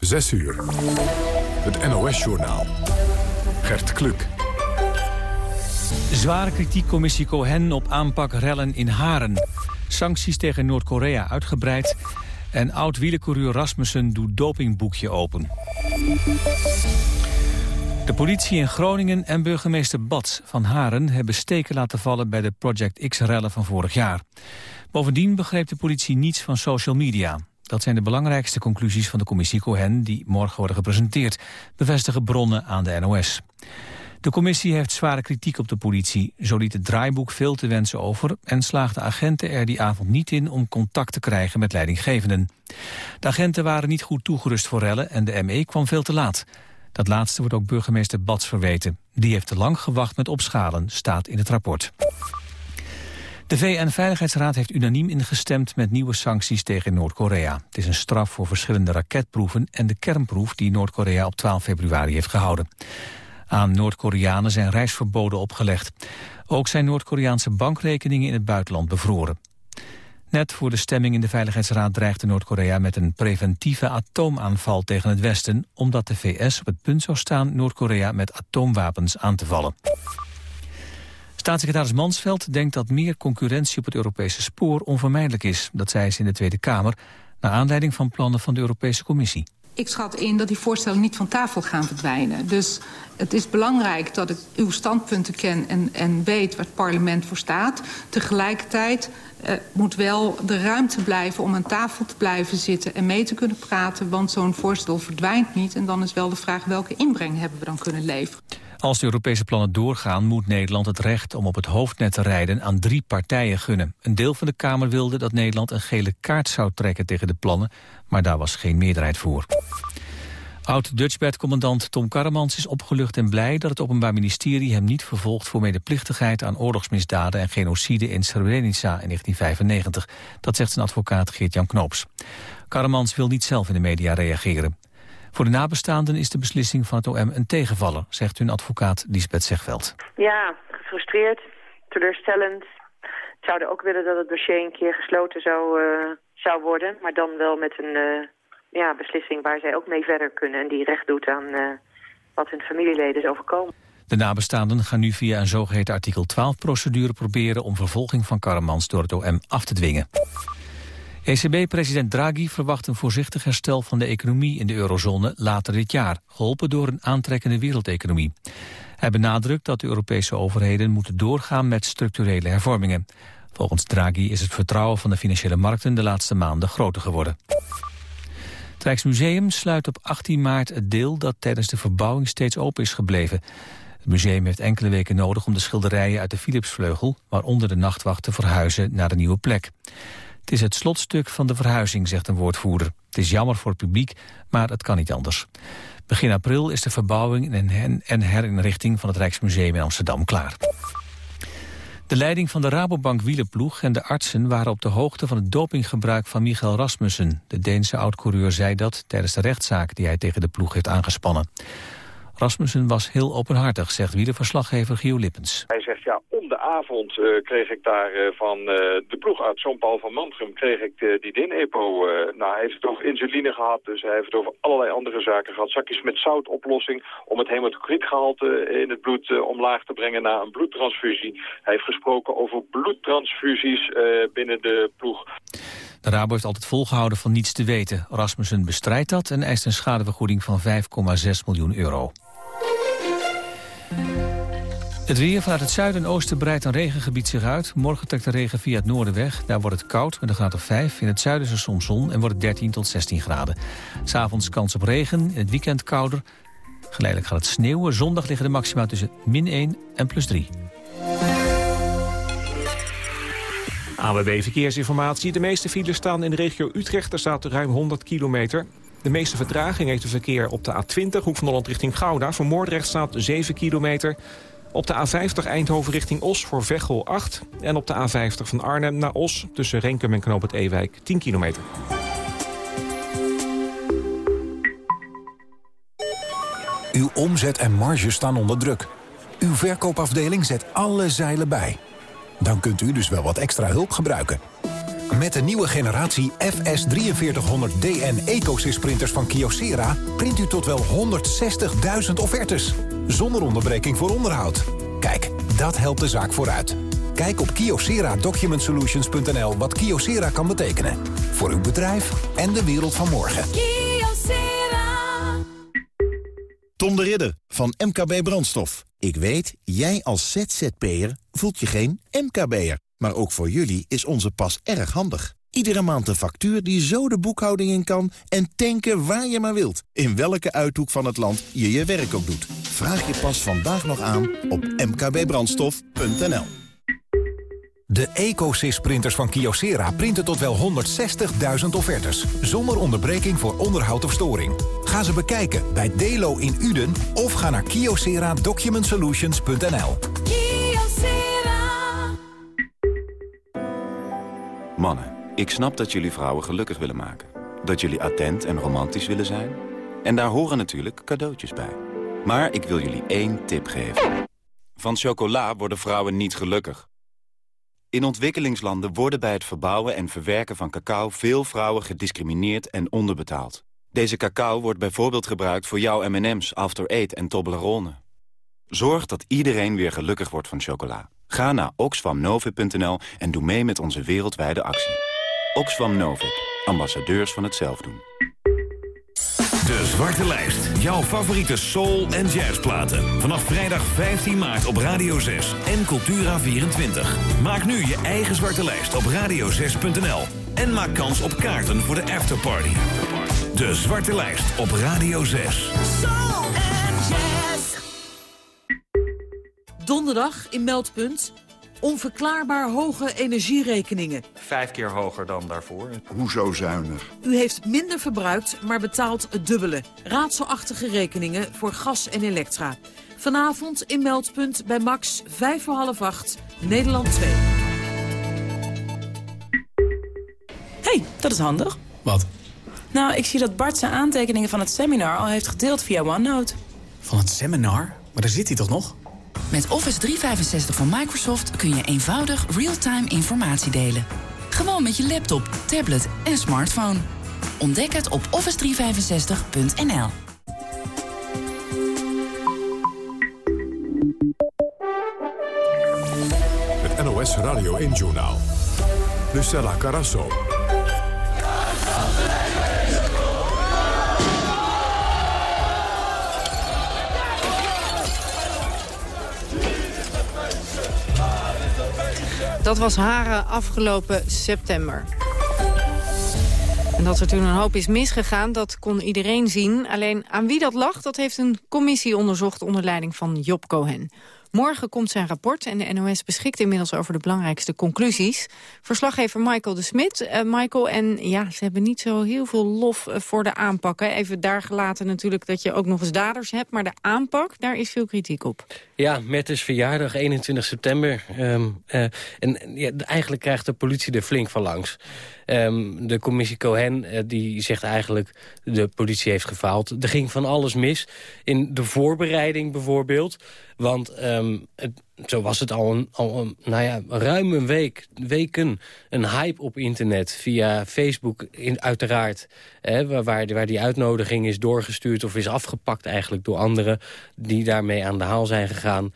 6 uur. Het NOS-journaal. Gert Kluk. Zware kritiek commissie Cohen op aanpak rellen in Haren. Sancties tegen Noord-Korea uitgebreid. En oud-wielercoureur Rasmussen doet dopingboekje open. De politie in Groningen en burgemeester Bats van Haren... hebben steken laten vallen bij de Project X-rellen van vorig jaar. Bovendien begreep de politie niets van social media. Dat zijn de belangrijkste conclusies van de commissie Cohen... die morgen worden gepresenteerd, bevestigen bronnen aan de NOS. De commissie heeft zware kritiek op de politie. Zo liet het draaiboek veel te wensen over... en slaagde agenten er die avond niet in om contact te krijgen met leidinggevenden. De agenten waren niet goed toegerust voor rellen en de ME kwam veel te laat. Dat laatste wordt ook burgemeester Bats verweten. Die heeft te lang gewacht met opschalen, staat in het rapport. De VN-veiligheidsraad heeft unaniem ingestemd met nieuwe sancties tegen Noord-Korea. Het is een straf voor verschillende raketproeven en de kernproef die Noord-Korea op 12 februari heeft gehouden. Aan Noord-Koreanen zijn reisverboden opgelegd. Ook zijn Noord-Koreaanse bankrekeningen in het buitenland bevroren. Net voor de stemming in de Veiligheidsraad dreigde Noord-Korea met een preventieve atoomaanval tegen het Westen, omdat de VS op het punt zou staan Noord-Korea met atoomwapens aan te vallen. Staatssecretaris Mansveld denkt dat meer concurrentie op het Europese spoor onvermijdelijk is. Dat zei ze in de Tweede Kamer, naar aanleiding van plannen van de Europese Commissie. Ik schat in dat die voorstellen niet van tafel gaan verdwijnen. Dus het is belangrijk dat ik uw standpunten ken en, en weet waar het parlement voor staat. Tegelijkertijd uh, moet wel de ruimte blijven om aan tafel te blijven zitten en mee te kunnen praten. Want zo'n voorstel verdwijnt niet. En dan is wel de vraag welke inbreng hebben we dan kunnen leveren. Als de Europese plannen doorgaan moet Nederland het recht om op het hoofdnet te rijden aan drie partijen gunnen. Een deel van de Kamer wilde dat Nederland een gele kaart zou trekken tegen de plannen, maar daar was geen meerderheid voor. Oud-Dutchbed-commandant Tom Karremans is opgelucht en blij dat het Openbaar Ministerie hem niet vervolgt voor medeplichtigheid aan oorlogsmisdaden en genocide in Srebrenica in 1995. Dat zegt zijn advocaat Geert-Jan Knoops. Karremans wil niet zelf in de media reageren. Voor de nabestaanden is de beslissing van het OM een tegenvaller, zegt hun advocaat Lisbeth Zegveld. Ja, gefrustreerd, teleurstellend. We zouden ook willen dat het dossier een keer gesloten zou, uh, zou worden, maar dan wel met een uh, ja, beslissing waar zij ook mee verder kunnen en die recht doet aan uh, wat hun familieleden is overkomen. De nabestaanden gaan nu via een zogeheten artikel 12-procedure proberen om vervolging van Karamans door het OM af te dwingen. ECB-president Draghi verwacht een voorzichtig herstel van de economie in de eurozone later dit jaar, geholpen door een aantrekkende wereldeconomie. Hij benadrukt dat de Europese overheden moeten doorgaan met structurele hervormingen. Volgens Draghi is het vertrouwen van de financiële markten de laatste maanden groter geworden. Het Rijksmuseum sluit op 18 maart het deel dat tijdens de verbouwing steeds open is gebleven. Het museum heeft enkele weken nodig om de schilderijen uit de Philipsvleugel, waaronder de nachtwacht, te verhuizen naar een nieuwe plek. Het is het slotstuk van de verhuizing, zegt een woordvoerder. Het is jammer voor het publiek, maar het kan niet anders. Begin april is de verbouwing en herinrichting van het Rijksmuseum in Amsterdam klaar. De leiding van de Rabobank wielerploeg en de artsen waren op de hoogte van het dopinggebruik van Michael Rasmussen. De Deense oud-coureur zei dat tijdens de rechtszaak die hij tegen de ploeg heeft aangespannen. Rasmussen was heel openhartig, zegt wielerverslaggever Gio Lippens. Hij zegt ja, om de avond uh, kreeg ik daar uh, van uh, de ploegarts Jean-Paul van Mantrum kreeg ik die DIN-EPO. nou, hij heeft het over insuline gehad, dus hij heeft het over allerlei andere zaken gehad. Zakjes met zoutoplossing om het hematocrietgehalte in het bloed omlaag te brengen na een bloedtransfusie. Hij heeft gesproken over bloedtransfusies binnen de ploeg. De Rabo heeft altijd volgehouden van niets te weten. Rasmussen bestrijdt dat en eist een schadevergoeding van 5,6 miljoen euro. Het weer vanuit het zuiden en oosten breidt een regengebied zich uit. Morgen trekt de regen via het noorden weg. Daar wordt het koud met een graad of 5. In het zuiden is er soms zon en wordt het 13 tot 16 graden. S'avonds kans op regen, in het weekend kouder. Geleidelijk gaat het sneeuwen. Zondag liggen de maxima tussen min 1 en plus 3. AWB Verkeersinformatie. De meeste files staan in de regio Utrecht. Er staat ruim 100 kilometer. De meeste vertraging heeft het verkeer op de A20, Hoek van Holland richting Gouda. Voor Moordrecht staat 7 kilometer. Op de A50 Eindhoven richting Os voor Veghel 8. En op de A50 van Arnhem naar Os tussen Renkum en Knoop het Ewijk 10 kilometer. Uw omzet en marge staan onder druk. Uw verkoopafdeling zet alle zeilen bij. Dan kunt u dus wel wat extra hulp gebruiken. Met de nieuwe generatie FS4300DN EcoSys printers van Kyocera... print u tot wel 160.000 offertes. Zonder onderbreking voor onderhoud. Kijk, dat helpt de zaak vooruit. Kijk op kyocera-document-solutions.nl wat Kyocera kan betekenen. Voor uw bedrijf en de wereld van morgen. Tom de Ridder van MKB Brandstof. Ik weet, jij als ZZP'er voelt je geen MKB'er. Maar ook voor jullie is onze pas erg handig. Iedere maand een factuur die zo de boekhouding in kan... en tanken waar je maar wilt. In welke uithoek van het land je je werk ook doet. Vraag je pas vandaag nog aan op mkbbrandstof.nl. De EcoSys printers van Kyocera printen tot wel 160.000 offertes. Zonder onderbreking voor onderhoud of storing. Ga ze bekijken bij Delo in Uden of ga naar kyocera-document-solutions.nl. Mannen, ik snap dat jullie vrouwen gelukkig willen maken. Dat jullie attent en romantisch willen zijn. En daar horen natuurlijk cadeautjes bij. Maar ik wil jullie één tip geven. Van chocola worden vrouwen niet gelukkig. In ontwikkelingslanden worden bij het verbouwen en verwerken van cacao... veel vrouwen gediscrimineerd en onderbetaald. Deze cacao wordt bijvoorbeeld gebruikt voor jouw M&M's, After Eight en Toblerone. Zorg dat iedereen weer gelukkig wordt van chocola. Ga naar oxfamnovip.nl en doe mee met onze wereldwijde actie. Oxfam Novib, ambassadeurs van het zelfdoen. De Zwarte Lijst. Jouw favoriete soul- en jazzplaten. Vanaf vrijdag 15 maart op Radio 6 en Cultura24. Maak nu je eigen Zwarte Lijst op radio6.nl. En maak kans op kaarten voor de afterparty. De Zwarte Lijst op Radio 6. Soul Donderdag in Meldpunt. Onverklaarbaar hoge energierekeningen. Vijf keer hoger dan daarvoor. Hoezo zuinig? U heeft minder verbruikt, maar betaalt het dubbele. Raadselachtige rekeningen voor gas en elektra. Vanavond in Meldpunt bij Max, 5 voor half 8, Nederland 2. hey, dat is handig. Wat? Nou, ik zie dat Bart zijn aantekeningen van het seminar al heeft gedeeld via OneNote. Van het seminar? Maar daar zit hij toch nog? Met Office 365 van Microsoft kun je eenvoudig real-time informatie delen. Gewoon met je laptop, tablet en smartphone. Ontdek het op office365.nl. Het NOS Radio 1-journaal. Lucella Carasso. Dat was Haren afgelopen september. En dat er toen een hoop is misgegaan, dat kon iedereen zien. Alleen aan wie dat lag, dat heeft een commissie onderzocht onder leiding van Job Cohen. Morgen komt zijn rapport en de NOS beschikt inmiddels over de belangrijkste conclusies. Verslaggever Michael de Smit. Uh, Michael, en ja, ze hebben niet zo heel veel lof uh, voor de aanpak. Hè. Even daar gelaten natuurlijk dat je ook nog eens daders hebt. Maar de aanpak, daar is veel kritiek op. Ja, met is verjaardag, 21 september. Um, uh, en ja, eigenlijk krijgt de politie er flink van langs. Um, de commissie Cohen die zegt eigenlijk... de politie heeft gefaald. Er ging van alles mis. In de voorbereiding bijvoorbeeld. Want um, het, zo was het al, een, al een, nou ja, ruim een week, weken een hype op internet. Via Facebook in, uiteraard. Hè, waar, waar die uitnodiging is doorgestuurd of is afgepakt eigenlijk door anderen... die daarmee aan de haal zijn gegaan.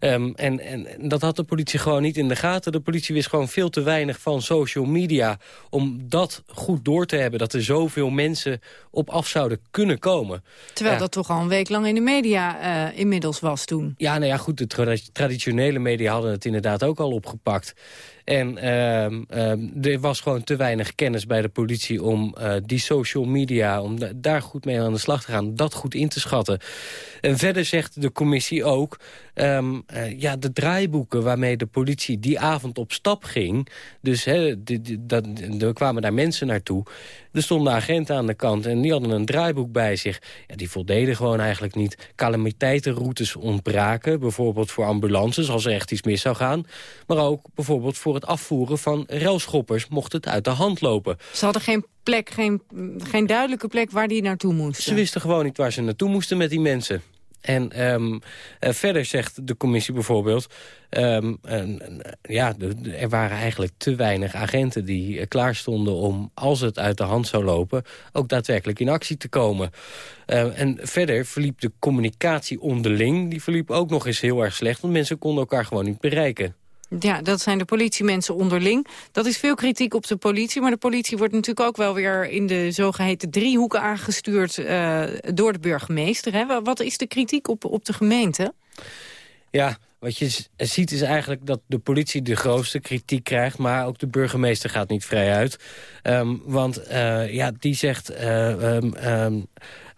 Um, en, en dat had de politie gewoon niet in de gaten. De politie wist gewoon veel te weinig van social media... om dat goed door te hebben. Dat er zoveel mensen op af zouden kunnen komen. Terwijl ja. dat toch al een week lang in de media uh, inmiddels was toen. Ja, nou ja, goed, de tra traditionele media hadden het inderdaad ook al opgepakt. En uh, uh, er was gewoon te weinig kennis bij de politie om uh, die social media... om da daar goed mee aan de slag te gaan, dat goed in te schatten. En verder zegt de commissie ook... Um, uh, ja, de draaiboeken waarmee de politie die avond op stap ging... dus dat, er kwamen daar mensen naartoe... er stonden agenten aan de kant en die hadden een draaiboek bij zich. Ja, die voldeden gewoon eigenlijk niet. Calamiteitenroutes ontbraken, bijvoorbeeld voor ambulances... als er echt iets mis zou gaan. Maar ook bijvoorbeeld voor het afvoeren van railschoppers... mocht het uit de hand lopen. Ze hadden geen plek, geen, geen duidelijke plek waar die naartoe moesten. Ze wisten gewoon niet waar ze naartoe moesten met die mensen. En ehm, eh, verder zegt de commissie bijvoorbeeld... Ehm, ja, er waren eigenlijk te weinig agenten die uh, klaar stonden om, als het uit de hand zou lopen... ook daadwerkelijk in actie te komen. Uh, en verder verliep de communicatie onderling... die verliep ook nog eens heel erg slecht... want mensen konden elkaar gewoon niet bereiken. Ja, dat zijn de politiemensen onderling. Dat is veel kritiek op de politie, maar de politie wordt natuurlijk ook wel weer in de zogeheten driehoeken aangestuurd uh, door de burgemeester. Hè? Wat is de kritiek op, op de gemeente? Ja, wat je ziet is eigenlijk dat de politie de grootste kritiek krijgt... maar ook de burgemeester gaat niet vrij uit. Um, want uh, ja, die zegt... Um, um,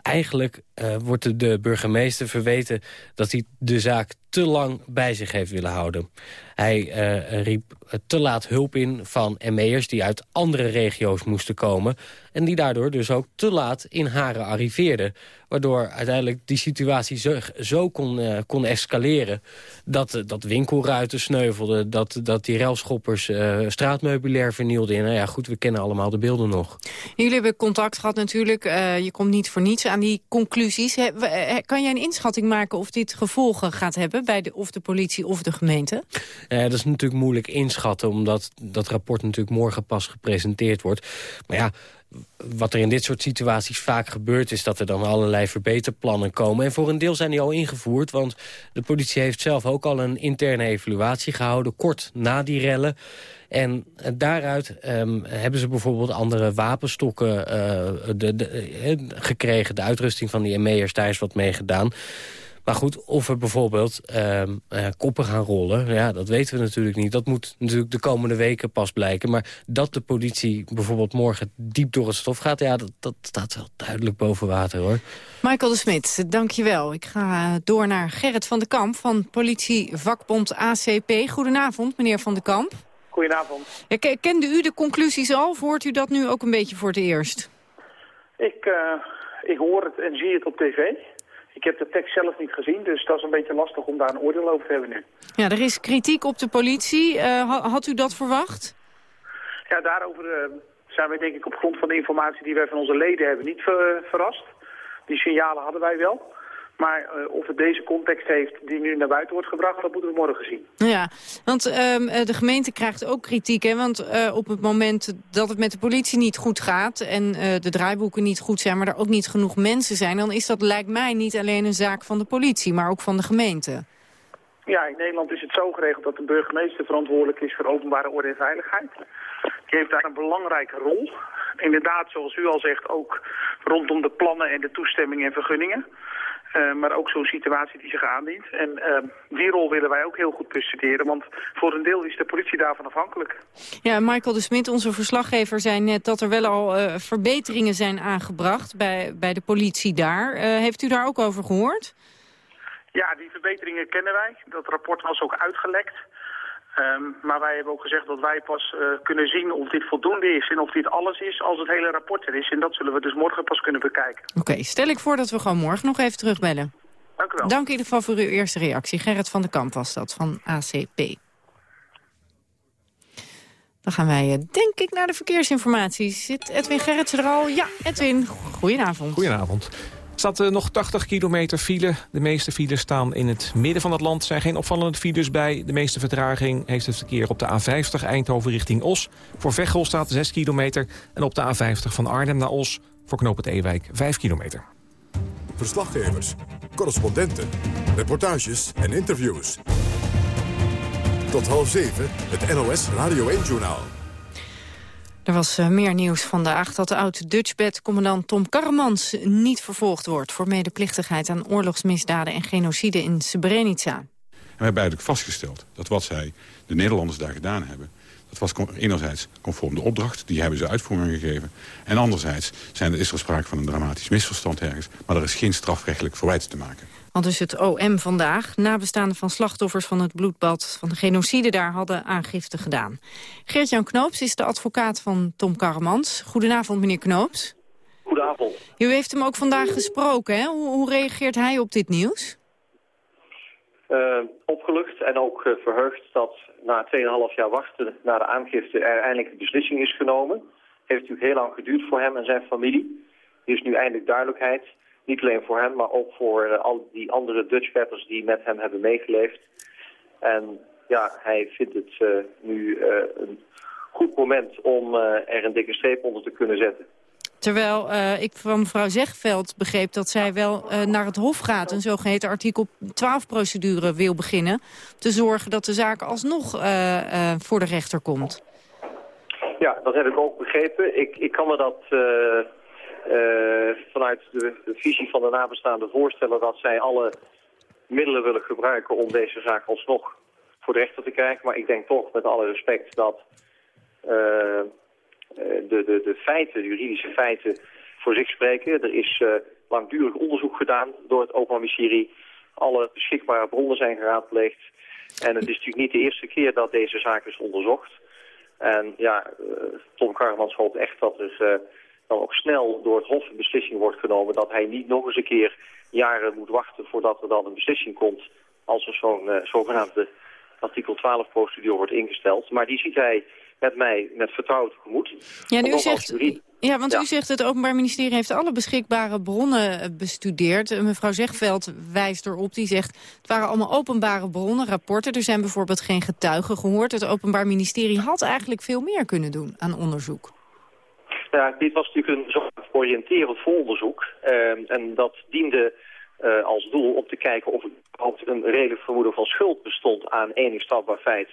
eigenlijk uh, wordt de burgemeester verweten dat hij de zaak te lang bij zich heeft willen houden. Hij uh, riep te laat hulp in van ME'ers die uit andere regio's moesten komen... en die daardoor dus ook te laat in Haren arriveerden. Waardoor uiteindelijk die situatie zo, kon, uh, kon escaleren... dat, dat winkelruiten sneuvelden, dat, dat die relschoppers straatmeubilair vernielden. En nou ja, goed, we kennen allemaal de beelden nog. Jullie hebben contact gehad natuurlijk. je komt niet voor niets aan die conclusies. kan jij een inschatting maken of dit gevolgen gaat hebben... bij de, of de politie of de gemeente? Uh, dat is natuurlijk moeilijk inschatten, omdat dat rapport natuurlijk morgen pas gepresenteerd wordt. Maar ja, wat er in dit soort situaties vaak gebeurt... is dat er dan allerlei verbeterplannen komen. En voor een deel zijn die al ingevoerd, want de politie heeft zelf ook al een interne evaluatie gehouden... kort na die rellen. En daaruit um, hebben ze bijvoorbeeld andere wapenstokken uh, de, de, uh, gekregen. De uitrusting van die ME'ers, daar is wat mee gedaan. Maar goed, of er bijvoorbeeld uh, uh, koppen gaan rollen, ja, dat weten we natuurlijk niet. Dat moet natuurlijk de komende weken pas blijken. Maar dat de politie bijvoorbeeld morgen diep door het stof gaat... ja, dat, dat staat wel duidelijk boven water, hoor. Michael de Smit, dankjewel. Ik ga door naar Gerrit van de Kamp van politievakbond ACP. Goedenavond, meneer van de Kamp. Goedenavond. Ja, kende u de conclusies al of hoort u dat nu ook een beetje voor het eerst? Ik, uh, ik hoor het en zie het op tv. Ik heb de tekst zelf niet gezien, dus dat is een beetje lastig om daar een oordeel over te hebben nu. Ja, er is kritiek op de politie. Uh, had u dat verwacht? Ja, daarover uh, zijn wij denk ik op grond van de informatie die wij van onze leden hebben niet ver, verrast. Die signalen hadden wij wel. Maar uh, of het deze context heeft die nu naar buiten wordt gebracht, dat moeten we morgen zien. Ja, want uh, de gemeente krijgt ook kritiek. Hè? Want uh, op het moment dat het met de politie niet goed gaat... en de draaiboeken niet goed zijn, maar er ook niet genoeg mensen zijn... dan is dat, lijkt mij, niet alleen een zaak van de politie, maar ook van de gemeente. Ja, in Nederland is het zo geregeld dat de burgemeester verantwoordelijk is... voor openbare orde en veiligheid. Die heeft daar een belangrijke rol. Inderdaad, zoals u al zegt, ook rondom de plannen en de toestemmingen en vergunningen. Uh, maar ook zo'n situatie die zich aandient. En uh, die rol willen wij ook heel goed bestuderen, want voor een deel is de politie daarvan afhankelijk. Ja, Michael de Smit, onze verslaggever, zei net dat er wel al uh, verbeteringen zijn aangebracht bij, bij de politie daar. heeft u daar ook over gehoord? Ja, die verbeteringen kennen wij. Dat rapport was ook uitgelekt. Um, maar wij hebben ook gezegd dat wij pas uh, kunnen zien of dit voldoende is en of dit alles is als het hele rapport er is. En dat zullen we dus morgen pas kunnen bekijken. Oké, okay, stel ik voor dat we gewoon morgen nog even terugbellen. Dank u wel. Dank in ieder geval voor uw eerste reactie. Gerrit van der Kamp was dat, van ACP. Dan gaan wij, eh, denk ik, naar de verkeersinformatie. Zit Edwin Gerritsen er al? Ja, Edwin, goedenavond. Goedenavond staat er nog 80 kilometer file. De meeste files staan in het midden van het land. Zijn geen opvallende files bij. De meeste vertraging heeft het verkeer op de A50 Eindhoven richting Os. Voor Veghel staat 6 kilometer. En op de A50 van Arnhem naar Os voor knoop Ewijk 5 kilometer. Verslaggevers, correspondenten, reportages en interviews. Tot half zeven het NOS Radio 1-journaal. Er was uh, meer nieuws vandaag dat de oud-Dutchbed-commandant Tom Karremans niet vervolgd wordt... voor medeplichtigheid aan oorlogsmisdaden en genocide in Srebrenica. En we hebben eigenlijk vastgesteld dat wat zij, de Nederlanders, daar gedaan hebben... dat was enerzijds conform de opdracht, die hebben ze uitvoering gegeven... en anderzijds zijn is er sprake van een dramatisch misverstand ergens... maar er is geen strafrechtelijk verwijt te maken. Want dus het OM vandaag, nabestaanden van slachtoffers van het bloedbad van de genocide daar hadden aangifte gedaan. Geert-Jan Knoops is de advocaat van Tom Karremans. Goedenavond meneer Knoops. Goedenavond. U heeft hem ook vandaag gesproken, hè? Hoe, hoe reageert hij op dit nieuws? Uh, opgelucht en ook uh, verheugd dat na 2,5 jaar wachten naar de aangifte er eindelijk een beslissing is genomen. Heeft natuurlijk heel lang geduurd voor hem en zijn familie. Er is nu eindelijk duidelijkheid. Niet alleen voor hem, maar ook voor al die andere Dutch peppers die met hem hebben meegeleefd. En ja, hij vindt het nu een goed moment om er een dikke streep onder te kunnen zetten. Terwijl ik van mevrouw Zegveld begreep dat zij wel naar het Hof gaat... een zogeheten artikel 12-procedure wil beginnen... te zorgen dat de zaak alsnog voor de rechter komt. Ja, dat heb ik ook begrepen. Ik, ik kan me dat vanuit de, de, visie van de nabestaanden voorstellen... dat zij alle middelen willen gebruiken om deze zaak alsnog voor de rechter te krijgen. Maar ik denk toch, met alle respect, dat eh, de, de, de feiten, de juridische feiten, voor zich spreken. Er is langdurig onderzoek gedaan door het Openbaar Ministerie. Alle beschikbare bronnen zijn geraadpleegd. En het is natuurlijk niet de eerste keer dat deze zaak is onderzocht. En ja, Tom Karmans hoopt echt dat er dan ook snel door het Hof een beslissing wordt genomen... dat hij niet nog eens een keer jaren moet wachten voordat er dan een beslissing komt... als er zo'n zogenaamde artikel 12-procedure wordt ingesteld. Maar die ziet hij met mij met vertrouwen tegemoet. Ja, u zegt, ja want u zegt het Openbaar Ministerie heeft alle beschikbare bronnen eh, bestudeerd. Eh, mevrouw Zegveld wijst erop, die zegt het waren allemaal openbare bronnen, rapporten. Er zijn bijvoorbeeld geen getuigen gehoord. Het Openbaar Ministerie had eigenlijk veel meer kunnen doen aan onderzoek. Ja, dit was natuurlijk een oriënterend vooronderzoek. Uh, en dat diende uh, als doel om te kijken of er een redelijk vermoeden van schuld bestond aan enig strafbaar feit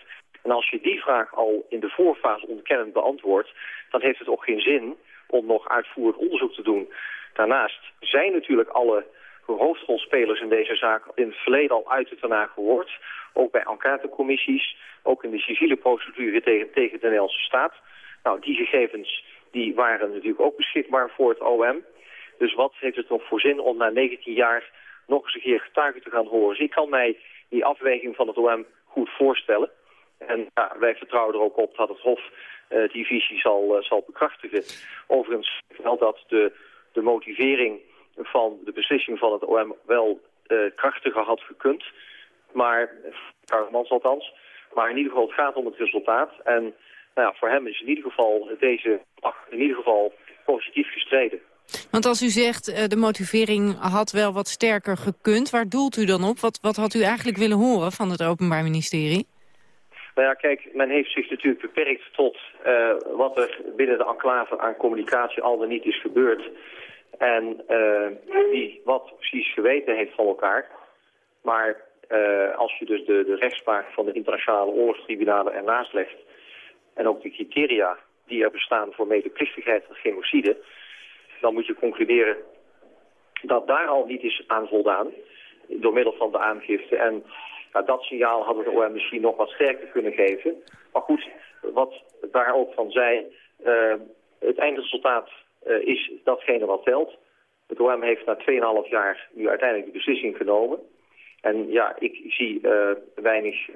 en als je die vraag al in de voorfase ontkennend beantwoordt... dan heeft het ook geen zin om nog uitvoerig onderzoek te doen. Daarnaast zijn natuurlijk alle hoofdrolspelers in deze zaak in het verleden al uit het daarna gehoord. Ook bij enquêtecommissies, ook in de civiele procedure tegen, tegen de Nederlandse staat. Nou, die gegevens die waren natuurlijk ook beschikbaar voor het OM. Dus wat heeft het nog voor zin om na 19 jaar nog eens een keer getuigen te gaan horen? Dus ik kan mij die afweging van het OM goed voorstellen. En ja, wij vertrouwen er ook op dat het Hof uh, die visie zal, uh, zal bekrachtigen. Overigens wel dat de, de motivering van de beslissing van het OM wel uh, krachtiger had gekund. Maar, althans. Maar in ieder geval, het gaat om het resultaat. En nou ja, voor hem is in ieder geval deze in ieder geval positief gestreden. Want als u zegt, de motivering had wel wat sterker gekund, waar doelt u dan op? Wat, wat had u eigenlijk willen horen van het Openbaar Ministerie? Nou ja, kijk, men heeft zich natuurlijk beperkt tot uh, wat er binnen de enclave aan communicatie al dan niet is gebeurd. En uh, wie wat precies geweten heeft van elkaar. Maar uh, als je dus de, de rechtspraak van de internationale oorlogstribunalen ernaast legt... en ook de criteria die er bestaan voor medeplichtigheid van genocide... dan moet je concluderen dat daar al niet is aan voldaan door middel van de aangifte. En dat signaal hadden de OM misschien nog wat sterker kunnen geven. Maar goed, wat daar ook van zei, uh, het eindresultaat uh, is datgene wat telt. Het OM heeft na 2,5 jaar nu uiteindelijk de beslissing genomen. En ja, ik zie uh, weinig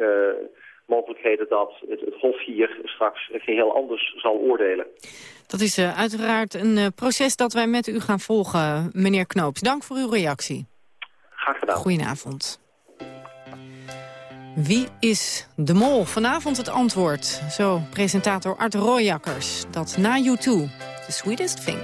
mogelijkheden dat het, het, Hof hier straks geheel anders zal oordelen. Dat is uiteraard een proces dat wij met u gaan volgen, meneer Knoops. Dank voor uw reactie. Graag gedaan. Goedenavond. Wie is de mol? Vanavond het antwoord. Zo presentator Art Royakkers. Dat na You 2 The Sweetest Thing.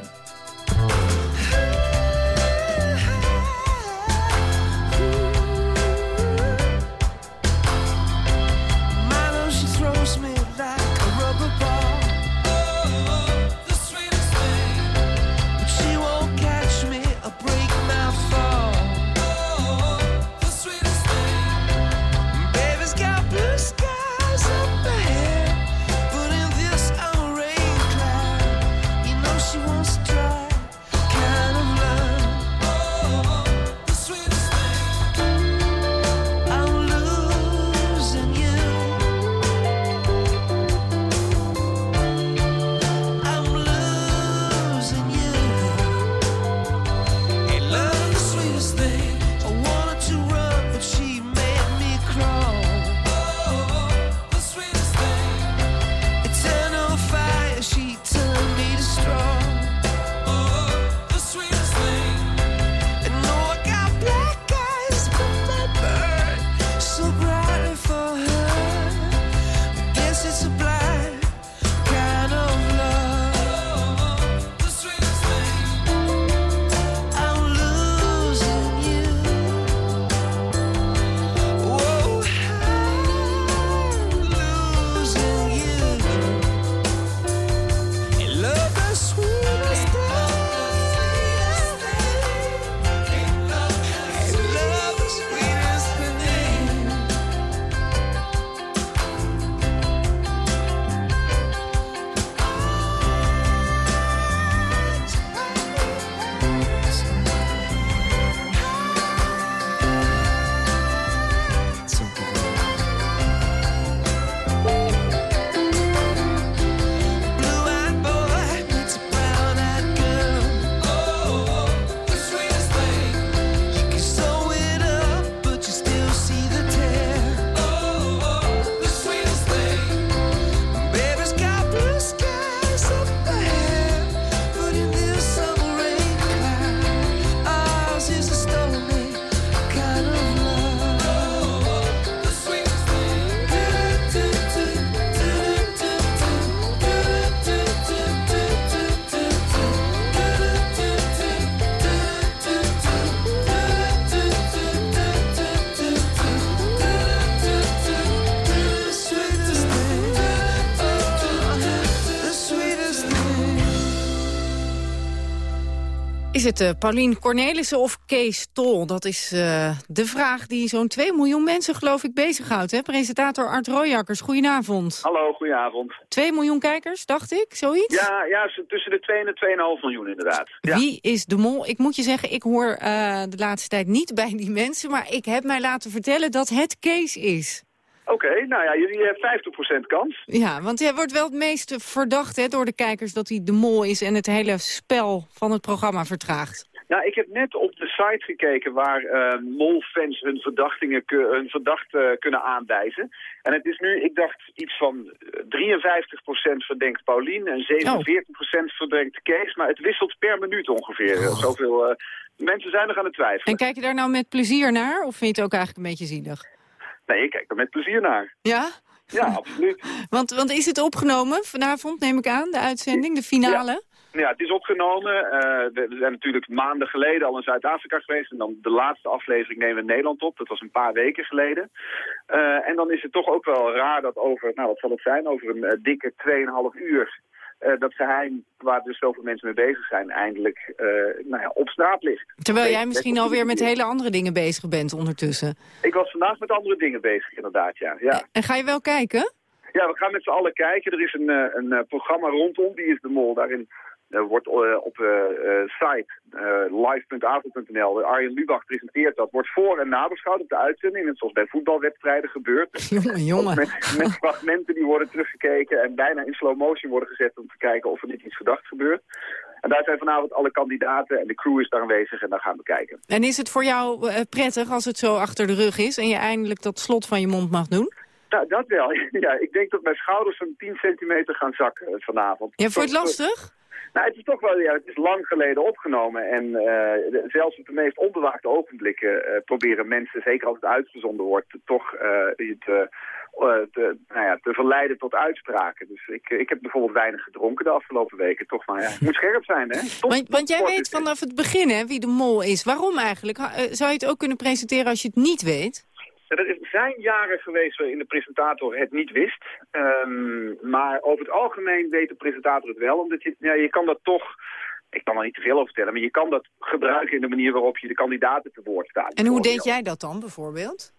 Het Paulien Cornelissen of Kees Tol? Dat is uh, de vraag die zo'n 2 miljoen mensen geloof ik bezighoudt. Hè? Presentator Art Royakkers, goedenavond. Hallo, goedenavond. 2 miljoen kijkers, dacht ik, zoiets? Ja, ja tussen de 2 en de 2,5 miljoen inderdaad. Ja. Wie is de mol? Ik moet je zeggen, ik hoor uh, de laatste tijd niet bij die mensen... maar ik heb mij laten vertellen dat het Kees is. Oké, okay, nou ja, jullie hebben 50% kans. Ja, want hij wordt wel het meest verdacht hè, door de kijkers dat hij de mol is... en het hele spel van het programma vertraagt. Nou, ik heb net op de site gekeken waar uh, molfans hun, verdachtingen hun verdachte kunnen aanwijzen. En het is nu, ik dacht, iets van 53% verdenkt Paulien en 47% oh. verdenkt Kees. Maar het wisselt per minuut ongeveer. Oh. Zoveel uh, mensen zijn nog aan het twijfelen. En kijk je daar nou met plezier naar of vind je het ook eigenlijk een beetje zielig? Nee, ik kijk er met plezier naar. Ja? Ja, absoluut. want, want is het opgenomen vanavond, neem ik aan, de uitzending, de finale? Ja. Ja, het is opgenomen. Uh, we zijn natuurlijk maanden geleden al in Zuid-Afrika geweest. En dan de laatste aflevering nemen we in Nederland op. Dat was een paar weken geleden. Uh, en dan is het toch ook wel raar dat over, nou wat zal het zijn, over een uh, dikke 2,5 uur... dat geheim waar dus zoveel mensen mee bezig zijn eindelijk nou ja, op straat ligt. Terwijl jij misschien alweer met hele andere dingen bezig bent ondertussen. Ik was vandaag met andere dingen bezig inderdaad, ja. ja. En ga je wel kijken? Ja, we gaan met z'n allen kijken. Er is een, een programma rondom, die is de mol. Daarin wordt uh, op de uh, site live.avond.nl, Arjen Lubach presenteert dat, wordt voor- en nabeschouwd op de uitzending. Net zoals bij voetbalwedstrijden gebeurt. Jongen, jongen. Met, met, fragmenten die worden teruggekeken en bijna in slow motion worden gezet om te kijken of er niet iets verdachts gebeurt. En daar zijn vanavond alle kandidaten en de crew is daar aanwezig en daar gaan we kijken. En is het voor jou prettig als het zo achter de rug is en je eindelijk dat slot van je mond mag doen? Nou, dat wel. Ja, ik denk dat mijn schouders zo'n 10 centimeter gaan zakken vanavond. Ja, voor het lastig? Nou, het is toch wel, ja, het is lang geleden opgenomen. En uh, zelfs op de meest onbewaakte ogenblikken uh, proberen mensen, zeker als het uitgezonden wordt, toch uh, te, te, nou ja, te verleiden tot uitspraken. Dus ik, ik heb bijvoorbeeld weinig gedronken de afgelopen weken. Toch maar, ja, het moet scherp zijn, hè? Tot, want, want jij weet vanaf het begin, hè, wie de mol is. Waarom eigenlijk? Zou je het ook kunnen presenteren als je het niet weet? Er zijn jaren geweest waarin de presentator het niet wist. Um, maar over het algemeen weet de presentator het wel. Omdat je, ja, je kan dat toch, ik kan er niet te veel over vertellen... maar je kan dat gebruiken in de manier waarop je de kandidaten te woord staat. En hoe deed jij dat dan bijvoorbeeld?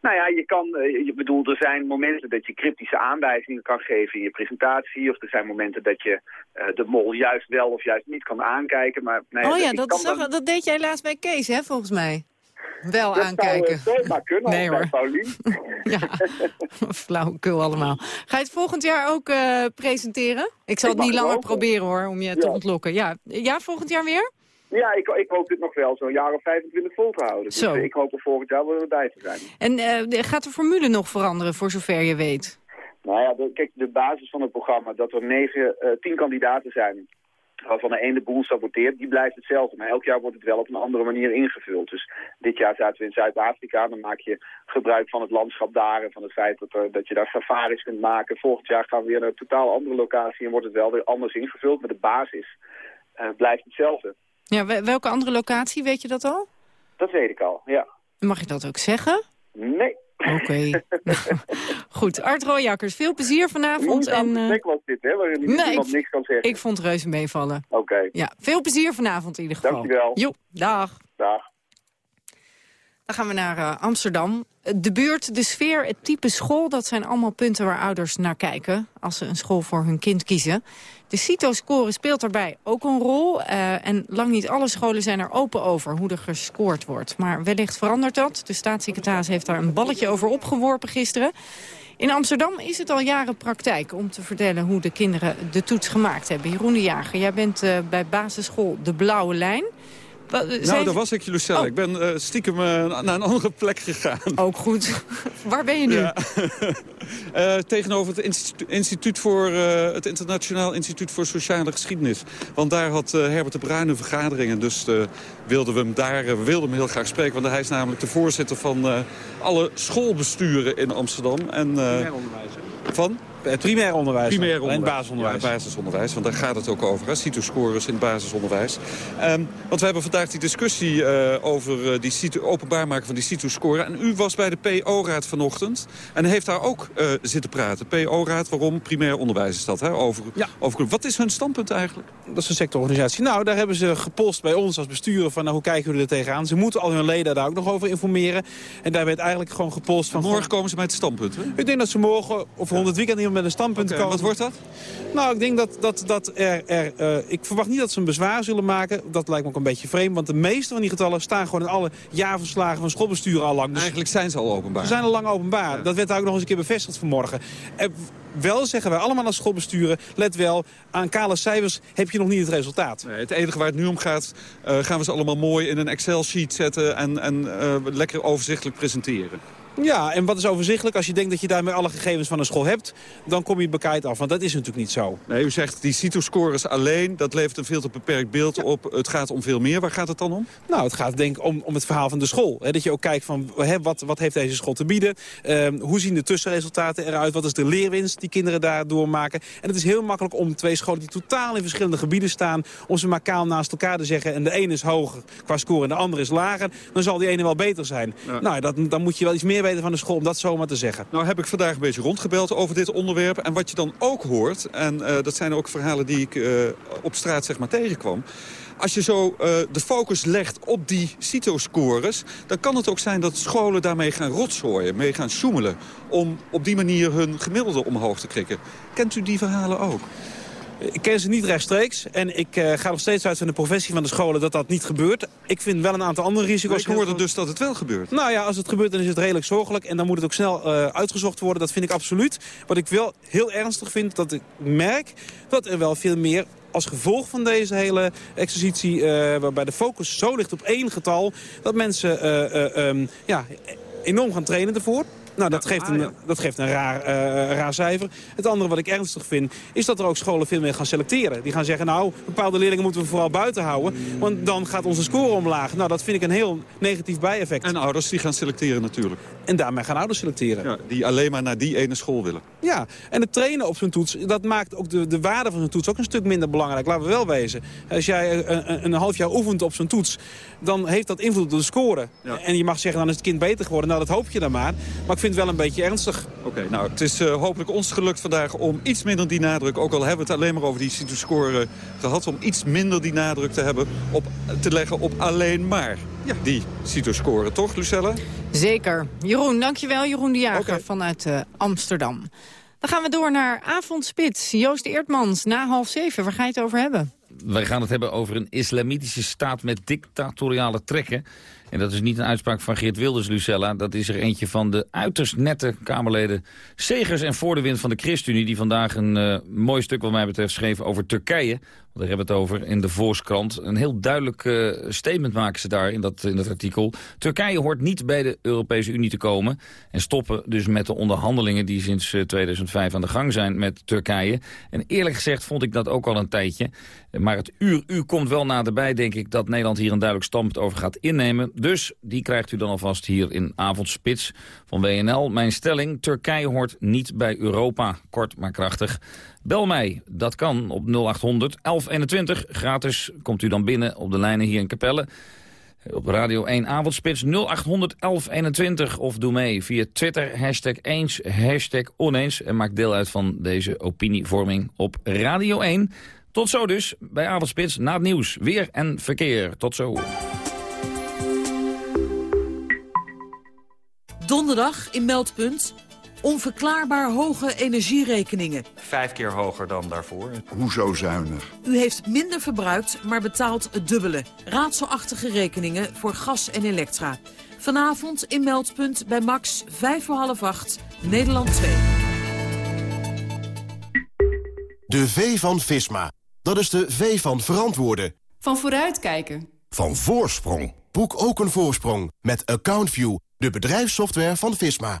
Nou ja, je kan, je bedoelt, er zijn momenten dat je cryptische aanwijzingen kan geven in je presentatie. Of er zijn momenten dat je uh, de mol juist wel of juist niet kan aankijken. Maar, nee, oh ja, dat, dat, dan... dat deed jij laatst bij Kees, hè, volgens mij. Wel dat aankijken. Zou, uh, maar kunnen, nee hoor. Paulien. ja, flauwekul allemaal. Ga je het volgend jaar ook uh, presenteren? Ik zal ik het niet langer proberen hoor, om je ja. te ontlokken. Ja. ja, volgend jaar weer? Ja, ik, ik hoop dit nog wel zo'n jaar of 25 vol te houden. Dus Zo. ik hoop er volgend jaar wel bij te zijn. En uh, gaat de formule nog veranderen, voor zover je weet? Nou ja, de, kijk, de basis van het programma, dat er negen, tien kandidaten zijn waarvan de ene boel saboteert, die blijft hetzelfde. Maar elk jaar wordt het wel op een andere manier ingevuld. Dus dit jaar zaten we in Zuid-Afrika, dan maak je gebruik van het landschap daar... en van het feit dat, er, dat je daar safaris kunt maken. Volgend jaar gaan we weer naar een totaal andere locatie... en wordt het wel weer anders ingevuld, maar de basis uh, blijft hetzelfde. Ja, welke andere locatie, weet je dat al? Dat weet ik al, ja. Mag je dat ook zeggen? Nee. Oké. Okay. Goed, Art Rooijakkers, veel plezier vanavond. en, uh... was dit, hè, waarin nee, iemand niks kan zeggen. Ik vond reuze meevallen. Oké. Okay. Ja, veel plezier vanavond in ieder geval. Dankjewel. Jo, dag. Dag. Dan gaan we naar uh, Amsterdam. De buurt, de sfeer, het type school... dat zijn allemaal punten waar ouders naar kijken... als ze een school voor hun kind kiezen. De CITO-score speelt daarbij ook een rol. Uh, en lang niet alle scholen zijn er open over hoe er gescoord wordt. Maar wellicht verandert dat. De staatssecretaris heeft daar een balletje over opgeworpen gisteren. In Amsterdam is het al jaren praktijk om te vertellen hoe de kinderen de toets gemaakt hebben. Jeroen de Jager, jij bent uh, bij basisschool De Blauwe Lijn. Nou, daar was ik, Lucelle. Oh. Ik ben uh, stiekem uh, naar een andere plek gegaan. Ook goed. Waar ben je nu? Ja. uh, tegenover het instituut, instituut voor, het Internationaal Instituut voor Sociale Geschiedenis. Want daar had Herbert de Bruin een vergadering. En dus wilden we hem daar we wilden hem heel graag spreken. Want hij is namelijk de voorzitter van alle schoolbesturen in Amsterdam. En, Primair onderwijs, Van? Het primair onderwijs. Primair onderwijs. onderwijs. basisonderwijs. Ja, basisonderwijs, want daar gaat het ook over. CITO-scores in het basisonderwijs. Ehm, want we hebben vandaag die discussie eh, over uh, die CITO, openbaar maken van die CITO-score. En u was bij de PO-raad vanochtend en heeft daar ook uh, zitten praten. PO-raad, waarom? Primair onderwijs is dat, hè? Over, ja. over, wat is hun standpunt eigenlijk? Dat is een sectororganisatie. Nou, daar hebben ze gepolst bij ons als bestuur van nou, hoe kijken jullie er tegenaan. Ze moeten al hun leden daar ook nog over informeren. En daar werd eigenlijk gewoon gepolst van... Morgen komen ze met het standpunt, hè? Ik denk dat ze morgen of rond het weekend iemand met een standpunt okay, komen. Wat wordt dat? Nou, ik denk dat, dat, dat er... er uh, ik verwacht niet dat ze een bezwaar zullen maken. Dat lijkt me ook een beetje vreemd. Want de meeste van die getallen staan gewoon in alle jaarverslagen van schoolbesturen al lang. Dus Eigenlijk zijn ze al openbaar. Ze zijn al lang openbaar. Ja. Dat werd ook nog eens een keer bevestigd vanmorgen. En wel zeggen wij allemaal als schoolbesturen... let wel, aan kale cijfers heb je nog niet het resultaat. Nee, het enige waar het nu om gaat... Uh, gaan we ze allemaal mooi in een Excel-sheet zetten... en, en uh, lekker overzichtelijk presenteren. Ja, en wat is overzichtelijk? Als je denkt dat je daarmee alle gegevens van een school hebt... dan kom je bekijkt af, want dat is natuurlijk niet zo. Nee, u zegt die CITO-scores alleen, dat levert een veel te beperkt beeld ja. op. Het gaat om veel meer. Waar gaat het dan om? Nou, het gaat denk ik om, om het verhaal van de school. He, dat je ook kijkt van, he, wat, wat heeft deze school te bieden? Um, hoe zien de tussenresultaten eruit? Wat is de leerwinst die kinderen daardoor maken? En het is heel makkelijk om twee scholen die totaal in verschillende gebieden staan... om ze maar kaal naast elkaar te zeggen... en de ene is hoger qua score en de andere is lager... dan zal die ene wel beter zijn. Ja. Nou, dat, dan moet je wel iets meer van de school om dat zomaar te zeggen. Nou heb ik vandaag een beetje rondgebeld over dit onderwerp. En wat je dan ook hoort, en uh, dat zijn ook verhalen die ik uh, op straat zeg maar tegenkwam. Als je zo uh, de focus legt op die CITO-scores... dan kan het ook zijn dat scholen daarmee gaan rotzooien, mee gaan sjoemelen... om op die manier hun gemiddelde omhoog te krikken. Kent u die verhalen ook? Ik ken ze niet rechtstreeks en ik uh, ga nog steeds uit van de professie van de scholen dat dat niet gebeurt. Ik vind wel een aantal andere risico's. Maar ik hoorde dus dat het wel gebeurt. Nou ja, als het gebeurt dan is het redelijk zorgelijk en dan moet het ook snel uh, uitgezocht worden. Dat vind ik absoluut. Wat ik wel heel ernstig vind, dat ik merk dat er wel veel meer als gevolg van deze hele exercitie, uh, waarbij de focus zo ligt op één getal, dat mensen um, ja, enorm gaan trainen ervoor. Nou, dat geeft een, dat geeft een raar, uh, raar cijfer. Het andere wat ik ernstig vind, is dat er ook scholen veel meer gaan selecteren. Die gaan zeggen, nou, bepaalde leerlingen moeten we vooral buiten houden. Want dan gaat onze score omlaag. Nou, dat vind ik een heel negatief bijeffect. En ouders die gaan selecteren natuurlijk. En daarmee gaan ouders selecteren. Ja, die alleen maar naar die ene school willen. Ja, en het trainen op zo'n toets, dat maakt ook de, de waarde van zo'n toets ook een stuk minder belangrijk. Laten we wel wezen. Als jij een, een half jaar oefent op zo'n toets, dan heeft dat invloed op de score. Ja. En je mag zeggen, dan is het kind beter geworden. Nou, dat hoop je dan maar. Maar ik vind het wel een beetje ernstig. Oké, okay, nou, het is uh, hopelijk ons gelukt vandaag om iets minder die nadruk... ook al hebben we het alleen maar over die CITO-score uh, gehad... om iets minder die nadruk te hebben, op, te leggen op alleen maar ja. die CITO-score. Toch, Lucelle? Zeker. Jeroen, dankjewel. Jeroen de Jager okay. vanuit uh, Amsterdam. Dan gaan we door naar Avondspits. Joost Eertmans, na half zeven. Waar ga je het over hebben? Wij gaan het hebben over een islamitische staat met dictatoriale trekken. En dat is niet een uitspraak van Geert Wilders, Lucella. Dat is er eentje van de uiterst nette Kamerleden Segers en voor de wind van de ChristenUnie... die vandaag een uh, mooi stuk wat mij betreft schreef over Turkije. Daar hebben we het over in de Volkskrant. Een heel duidelijk uh, statement maken ze daar in dat, in dat artikel. Turkije hoort niet bij de Europese Unie te komen. En stoppen dus met de onderhandelingen die sinds uh, 2005 aan de gang zijn met Turkije. En eerlijk gezegd vond ik dat ook al een tijdje. Maar het uur u komt wel naderbij, denk ik, dat Nederland hier een duidelijk standpunt over gaat innemen. Dus die krijgt u dan alvast hier in Avondspits van WNL. Mijn stelling, Turkije hoort niet bij Europa. Kort maar krachtig. Bel mij, dat kan op 0800 1121. Gratis komt u dan binnen op de lijnen hier in Capelle. Op Radio 1 Avondspits 0800 1121. Of doe mee via Twitter, hashtag eens, hashtag oneens. En maak deel uit van deze opinievorming op Radio 1. Tot zo dus, bij Avondspits, na het nieuws, weer en verkeer. Tot zo. Donderdag in Meldpunt. Onverklaarbaar hoge energierekeningen. Vijf keer hoger dan daarvoor. Hoezo zuinig? U heeft minder verbruikt, maar betaalt het dubbele. Raadselachtige rekeningen voor gas en elektra. Vanavond in Meldpunt bij Max, vijf voor half acht, Nederland 2. De V van Visma. Dat is de V van verantwoorden. Van vooruitkijken. Van voorsprong. Boek ook een voorsprong met AccountView, de bedrijfssoftware van Visma.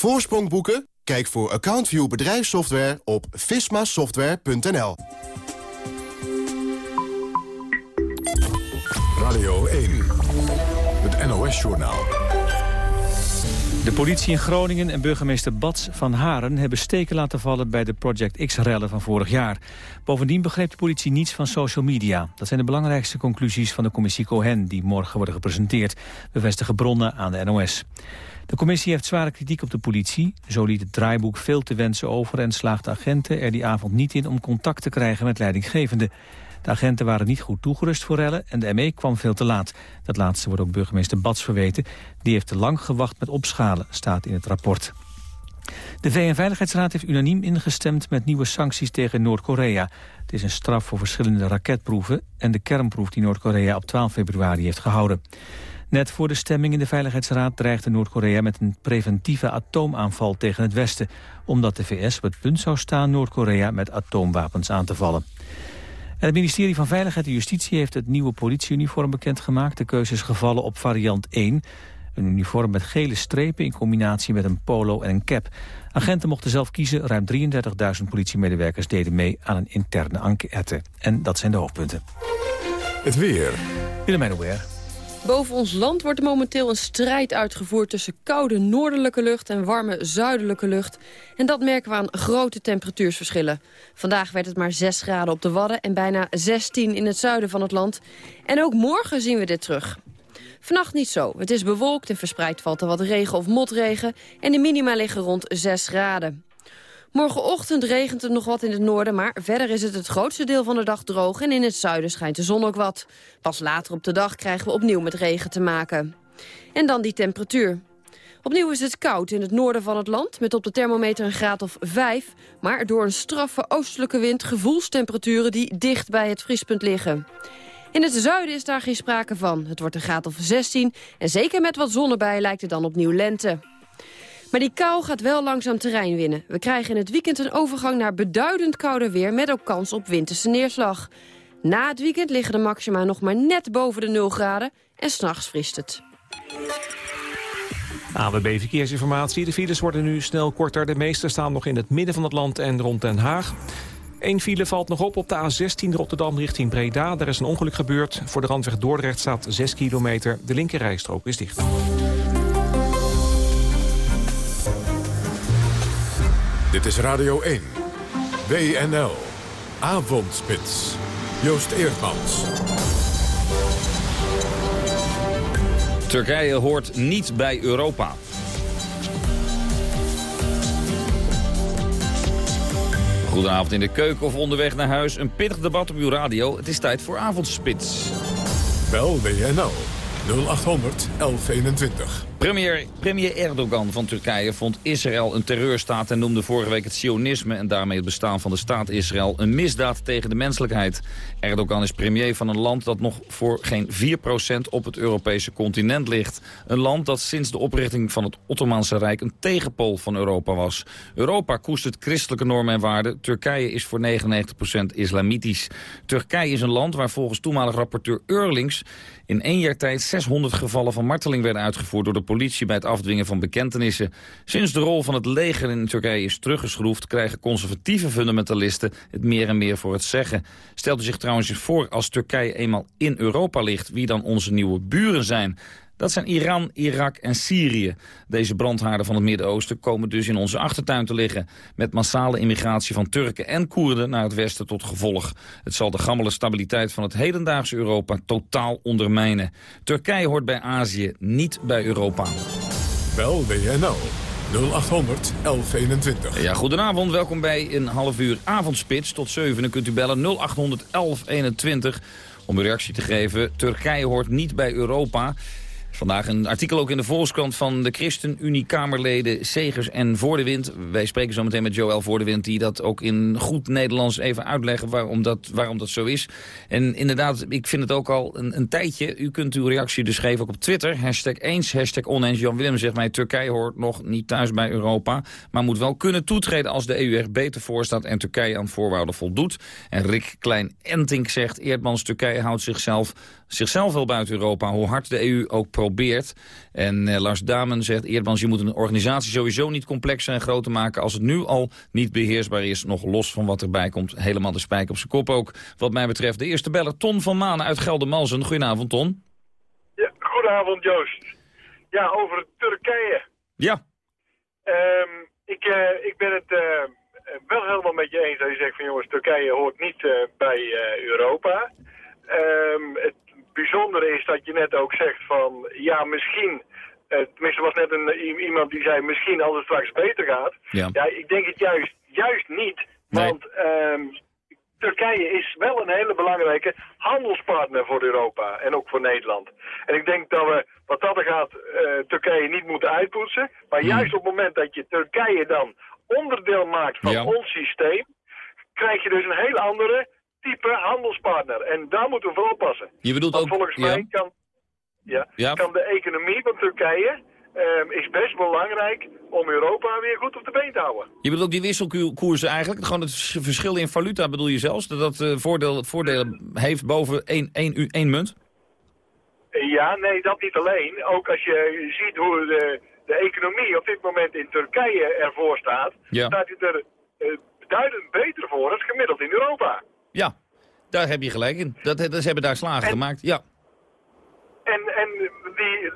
Voorsprong boeken? Kijk voor AccountView bedrijfssoftware op vismasoftware.nl. Radio 1, het NOS-journaal. De politie in Groningen en burgemeester Bats van Haren... hebben steken laten vallen bij de Project X-rellen van vorig jaar. Bovendien begreep de politie niets van social media. Dat zijn de belangrijkste conclusies van de commissie Cohen... die morgen worden gepresenteerd, bevestigen bronnen aan de NOS. De commissie heeft zware kritiek op de politie. Zo liet het draaiboek veel te wensen over... en slaagde agenten er die avond niet in om contact te krijgen met leidinggevenden. De agenten waren niet goed toegerust voor rellen en de ME kwam veel te laat. Dat laatste wordt ook burgemeester Bats verweten. Die heeft te lang gewacht met opschalen, staat in het rapport. De VN-veiligheidsraad heeft unaniem ingestemd met nieuwe sancties tegen Noord-Korea. Het is een straf voor verschillende raketproeven en de kernproef die Noord-Korea op 12 februari heeft gehouden. Net voor de stemming in de Veiligheidsraad dreigde Noord-Korea met een preventieve atoomaanval tegen het Westen, omdat de VS op het punt zou staan Noord-Korea met atoomwapens aan te vallen. En het ministerie van Veiligheid en Justitie heeft het nieuwe politieuniform bekendgemaakt. De keuze is gevallen op variant 1. Een uniform met gele strepen in combinatie met een polo en een cap. Agenten mochten zelf kiezen. Ruim 33.000 politiemedewerkers deden mee aan een interne enquête. En dat zijn de hoofdpunten. Het weer. Willemijn Weer. Boven ons land wordt momenteel een strijd uitgevoerd... tussen koude noordelijke lucht en warme zuidelijke lucht. En dat merken we aan grote temperatuursverschillen. Vandaag werd het maar 6 graden op de Wadden... en bijna 16 in het zuiden van het land. En ook morgen zien we dit terug. Vannacht niet zo. Het is bewolkt en verspreid valt er wat regen of motregen... en de minima liggen rond 6 graden. Morgenochtend regent het nog wat in het noorden, maar verder is het het grootste deel van de dag droog en in het zuiden schijnt de zon ook wat. Pas later op de dag krijgen we opnieuw met regen te maken. En dan die temperatuur. Opnieuw is het koud in het noorden van het land, met op de thermometer een graad of 5, maar door een straffe oostelijke wind gevoelstemperaturen die dicht bij het vriespunt liggen. In het zuiden is daar geen sprake van. Het wordt een graad of 16 en zeker met wat zon erbij lijkt het dan opnieuw lente. Maar die kou gaat wel langzaam terrein winnen. We krijgen in het weekend een overgang naar beduidend kouder weer... met ook kans op winterse neerslag. Na het weekend liggen de maxima nog maar net boven de 0 graden... en s'nachts vriest het. AWB Verkeersinformatie. De files worden nu snel korter. De meeste staan nog in het midden van het land en rond Den Haag. Eén file valt nog op op de A16 Rotterdam richting Breda. Daar is een ongeluk gebeurd. Voor de randweg Dordrecht staat 6 kilometer. De linkerrijstrook is dicht. Dit is Radio 1. WNL. Avondspits. Joost Eerdmans. Turkije hoort niet bij Europa. Goedenavond in de keuken of onderweg naar huis. Een pittig debat op uw radio. Het is tijd voor Avondspits. Bel WNL 0800 1121. Premier, premier Erdogan van Turkije vond Israël een terreurstaat... en noemde vorige week het sionisme en daarmee het bestaan van de staat Israël... een misdaad tegen de menselijkheid. Erdogan is premier van een land dat nog voor geen 4% op het Europese continent ligt. Een land dat sinds de oprichting van het Ottomaanse Rijk... een tegenpool van Europa was. Europa koestert christelijke normen en waarden. Turkije is voor 99% islamitisch. Turkije is een land waar volgens toenmalig rapporteur Eurlings in één jaar tijd 600 gevallen van marteling werden uitgevoerd door de politie bij het afdwingen van bekentenissen. Sinds de rol van het leger in Turkije is teruggeschroefd... krijgen conservatieve fundamentalisten het meer en meer voor het zeggen. Stelt u zich trouwens voor als Turkije eenmaal in Europa ligt... wie dan onze nieuwe buren zijn... Dat zijn Iran, Irak en Syrië. Deze brandhaarden van het Midden-Oosten komen dus in onze achtertuin te liggen. Met massale immigratie van Turken en Koerden naar het westen tot gevolg. Het zal de gammele stabiliteit van het hedendaagse Europa totaal ondermijnen. Turkije hoort bij Azië, niet bij Europa. Bel WNL 0800 1121. Ja, goedenavond. Welkom bij een half uur avondspits. Tot 7 kunt u bellen 0800 1121 om uw reactie te geven. Turkije hoort niet bij Europa. Vandaag een artikel ook in de Volkskrant van de ChristenUnie-Kamerleden Segers en Voordewind. Wij spreken zo meteen met Joël Voordewind die dat ook in goed Nederlands even uitleggen waarom dat, waarom dat zo is. En inderdaad, ik vind het ook al een, een tijdje. U kunt uw reactie dus geven ook op Twitter. Hashtag eens, hashtag oneens. Jan Willem zegt mij, Turkije hoort nog niet thuis bij Europa. Maar moet wel kunnen toetreden als de EU er beter voor staat en Turkije aan voorwaarden voldoet. En Rick Klein-Entink zegt, Eerdmans Turkije houdt zichzelf, zichzelf wel buiten Europa. Hoe hard de EU ook probeert. En eh, Lars Damen zegt, Eerdmans, je moet een organisatie sowieso niet complexer en groter maken als het nu al niet beheersbaar is. Nog los van wat erbij komt, helemaal de spijk op zijn kop ook. Wat mij betreft de eerste beller, Ton van Manen uit Geldermalsen. Goedenavond, Ton. Ja, goedenavond, Joost. Ja, over Turkije. Ja. Ehm, ik, eh, ik ben het eh, wel helemaal met je eens dat je zegt van jongens, Turkije hoort niet eh, bij Europa. Ehm, het bijzondere is dat je net ook zegt van ja, misschien... eh, tenminste, er was net een, iemand die zei misschien als het straks beter gaat. Ja. ik denk het juist, juist niet. Want ehm, Turkije is wel een hele belangrijke handelspartner voor Europa en ook voor Nederland. En ik denk dat we, wat dat er gaat, eh, Turkije niet moeten uitpoetsen. Maar juist op het moment dat je Turkije dan onderdeel maakt van Ja. ons systeem, krijg je dus een heel andere type handelspartner. En daar moeten we voor oppassen. Je bedoelt Want ook... volgens ja. mij kan, ja, Ja. kan de economie van Turkije ehm, is best belangrijk om Europa weer goed op de been te houden. Je bedoelt ook die wisselkoersen eigenlijk? Gewoon het vers- verschil in valuta bedoel je zelfs? Dat dat eh, voordeel, voordelen heeft boven één, één, één munt? Ja, nee, dat niet alleen. Ook als je ziet hoe de, de economie op dit moment in Turkije ervoor staat, Ja. staat het er eh, beduidend beter voor als gemiddeld in Europa. Ja, daar heb je gelijk in. Dat, ze hebben daar slagen gemaakt, ja. En, en die,